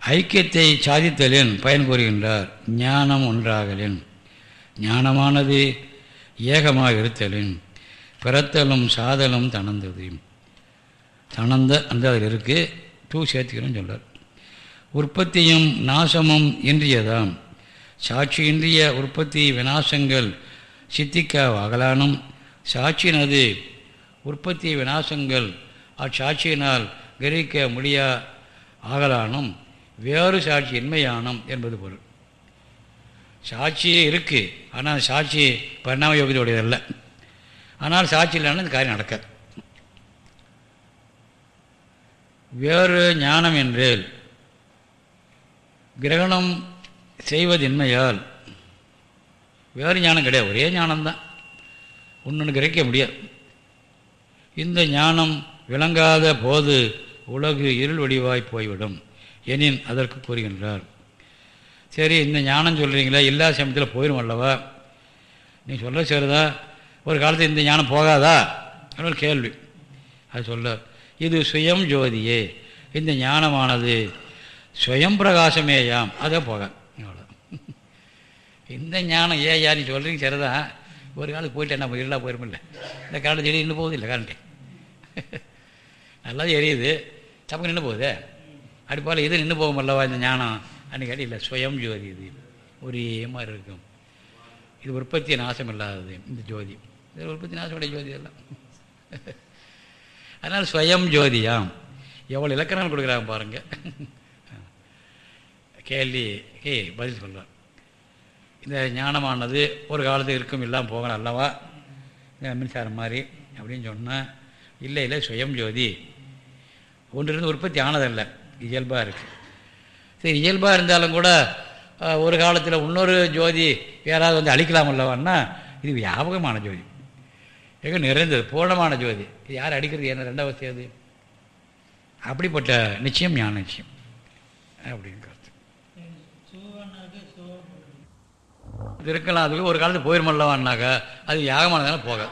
ஐக்கியத்தை சாதித்தலின் பயன் கூறுகின்றார். ஞானம் ஒன்றாகலின். ஞானமானது. ஏகமாக இருத்தலின் பிறத்தலும் சாதலும் தனந்தது தனந்த அந்த அதில் இருக்குது டூ சேர்த்துக்கிறேன்னு சொல்கிறார் உற்பத்தியும் நாசமும் இன்றியதாம். சாட்சியின்றிய உற்பத்தி விநாசங்கள் சித்திக்க அகலானும் சாட்சியினது உற்பத்தி விநாசங்கள் அச்சாட்சியினால் கிரகிக்க முடியா ஆகலானும். வேறு சாட்சி இன்மையானம் என்பது பொருள். சாட்சியே இருக்குது ஆனால் சாட்சி பரிணாம யோகியதையுடையதல்ல ஆனால் சாட்சி இல்லைன்னா இந்த காரியம் நடக்காது. வேறு ஞானம் என்றேல் கிரகணம் செய்வதின்மையால் வேறு ஞானம் கிடையாது. ஒரே ஞானம்தான். ஒன்று கிரகிக்க முடியாது. இந்த ஞானம் விளங்காத போது உலகு இருள் வடிவாய் போய்விடும். எனின் அதற்கு கூறுகின்றார் சரி இந்த ஞானம் சொல்கிறீங்களே இல்லாத சமயத்தில் போயிடும் அல்லவா? நீ சொல்ல சரிதா. ஒரு காலத்தில் இந்த ஞானம் போகாதா? அப்படின்னு கேள்வி. அது சொல்ல இது சுயம் ஜோதியே இந்த ஞானமானது சுயம் பிரகாசமேயாம். அதே போக இந்த ஞானம் ஏ யா நீ சொல்கிறீங்க சரிதான் ஒரு காலத்துக்கு போயிட்டு என்ன இருளாக போயிருமில்ல இந்த காலத்தில் செடி நின்று போகுது இல்லை கரண்ட்டு நல்லா எரியுது தப்பு நின்று போகுது. அடிப்பால் இது நின்று போகும் அல்லவா இந்த ஞானம்? அன்றைக்கி இல்லை சுயம் ஜோதி இது. ஒரே மாதிரி இருக்கும். இது உற்பத்தி நாசம் இல்லாதது இந்த ஜோதி. இது உற்பத்தி நாசமுடைய ஜோதி எல்லாம். *laughs* அதனால் சுயம் ஜோதியாம் எவ்வளோ இலக்கணங்கள் கொடுக்குறாங்க பாருங்கள் *laughs* கே பதில் சொல்கிறார் இந்த ஞானமானது ஒரு காலத்துக்கு இருக்கும் இல்லாமல் போகணும் அல்லவா? மின்சாரம் மாதிரி அப்படின்னு சொன்னால் இல்லை இல்லை சுயம் ஜோதி. ஒன்றிலிருந்து உற்பத்தி ஆனதல்ல இயல்பாக இருக்குது சரி இயல்பாக இருந்தாலும் கூட ஒரு காலத்தில் இன்னொரு ஜோதி யாராவது வந்து அழிக்கலாம் அல்லவான்னா இது வியாபகமான ஜோதி. எங்கே நிறைந்தது பூர்ணமான ஜோதி. இது யார் அடிக்கிறது என்ன ரெண்டாவது சேது அப்படிப்பட்ட நிச்சயம் ஞான நிச்சயம். அப்படின்னு இது இருக்கலாம் அதுக்கு ஒரு காலத்து போயிருமல்லவான்னாக்கா அது யாகமானதால போகாது.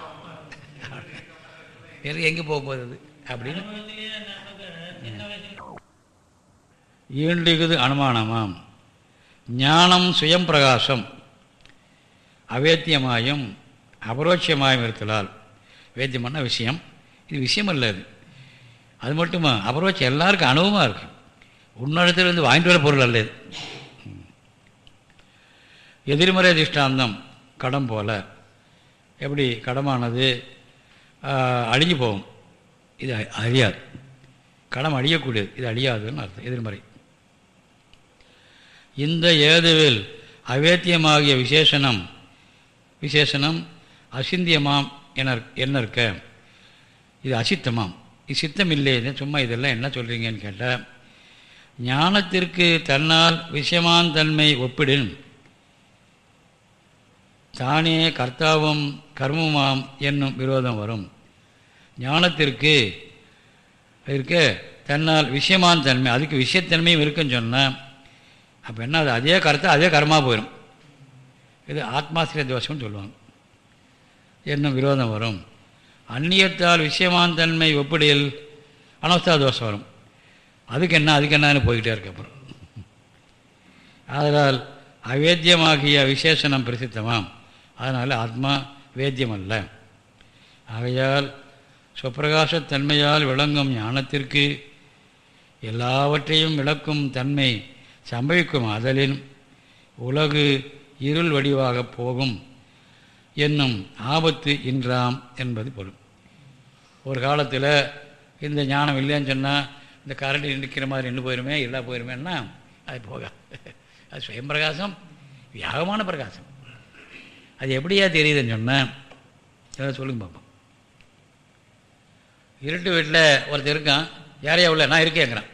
எங்கே போக போகுது அது? அப்படின்னு அனுபவத்திலேயே நமக்கு சின்ன வயசுல ஈண்டுகுது அனுமானமாம். ஞானம் சுயம் பிரகாசம் அவேத்தியமாயும் அபரோட்சியமாயும் இருக்கலால் வேத்தியமான விஷயம். இது விஷயம் அல்ல அது. அது மட்டுமா? அபரோட்சம் எல்லாருக்கும் அனுபவமாக இருக்கு. உன்னடத்தில் இருந்து வாங்கிட்டு வர பொருள் அல்ல இது. எதிர்மறை திஷ்டாந்தம் கடம் போல். எப்படி? கடமானது அழிஞ்சு போகும். இது அழியாது கடம் அழியக்கூடியது. இது அழியாதுன்னு அர்த்தம். எதிர்மறை. இந்த ஏதுவில் அவேத்தியமாகிய விசேஷனம் விசேஷனம் அசிந்தியமாம் என என்ன இருக்க? இது அசித்தமாம். இது சித்தம் இல்லையே சும்மா இதெல்லாம் என்ன சொல்கிறீங்கன்னு கேட்டால் ஞானத்திற்கு தன்னால் விஷயமான் தன்மை ஒப்பிடும். தானே கர்த்தாவும் கர்மமாம் என்னும் விரோதம் வரும். ஞானத்திற்கு இருக்க தன்னால் விஷயமான தன்மை அதுக்கு விஷயத்தன்மையும் இருக்குன்னு சொன்னால் அப்போ என்ன அது அதே கருத்தை அதே கரமாக போயிடும் இது ஆத்மாசிரிய தோஷம்னு சொல்லுவாங்க. என்னும் விரோதம் வரும்? அந்நியத்தால் விஷயமான தன்மை ஒப்பிடையில் அனவஸ்தா தோஷம் வரும். அதுக்கு என்ன அதுக்கு என்னன்னு போய்கிட்டே இருக்கு அப்புறம். அதனால் அவேத்தியமாகிய விசேஷனம் பிரசித்தமாம். அதனால் ஆத்மா வேத்தியம் அல்ல ஆகையால் சுப்பிரகாசத்தன்மையால் விளங்கும் ஞானத்திற்கு எல்லாவற்றையும் விளக்கும் தன்மை சம்பவிக்கும் அதலின் உலகு இருள் வடிவாக போகும் என்னும் ஆபத்து இன்றாம் என்பது பொருள். ஒரு காலத்தில் இந்த ஞானம் இல்லைன்னு சொன்னால் இந்த கரண்ட் நிற்கிற மாதிரி நின்று போயிருமே இல்லை போயிருமேன்னா அது போகாது அது சுயம் பிரகாசம் வியாகமான பிரகாசம். அது எப்படியா தெரியுதுன்னு சொன்னால் எதாவது சொல்லுங்க பார்ப்போம் இருட்டு வீட்டில் ஒருத்தர் இருக்கான் யாரையா உள்ள? நான் இருக்கேங்கிறான்.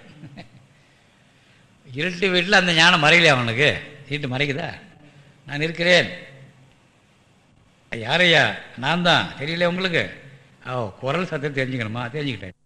இருட்டு வீட்டில் அந்த ஞானம் மறையலையா அவனுக்கு? இருட்டு மறைக்குதா? நான் இருக்கிறேன். யாரையா? நான் தான். தெரியல உங்களுக்கு? ஓ குரல் சத்தம் தெரிஞ்சுக்கணுமா? தெரிஞ்சுக்கிட்டேன்.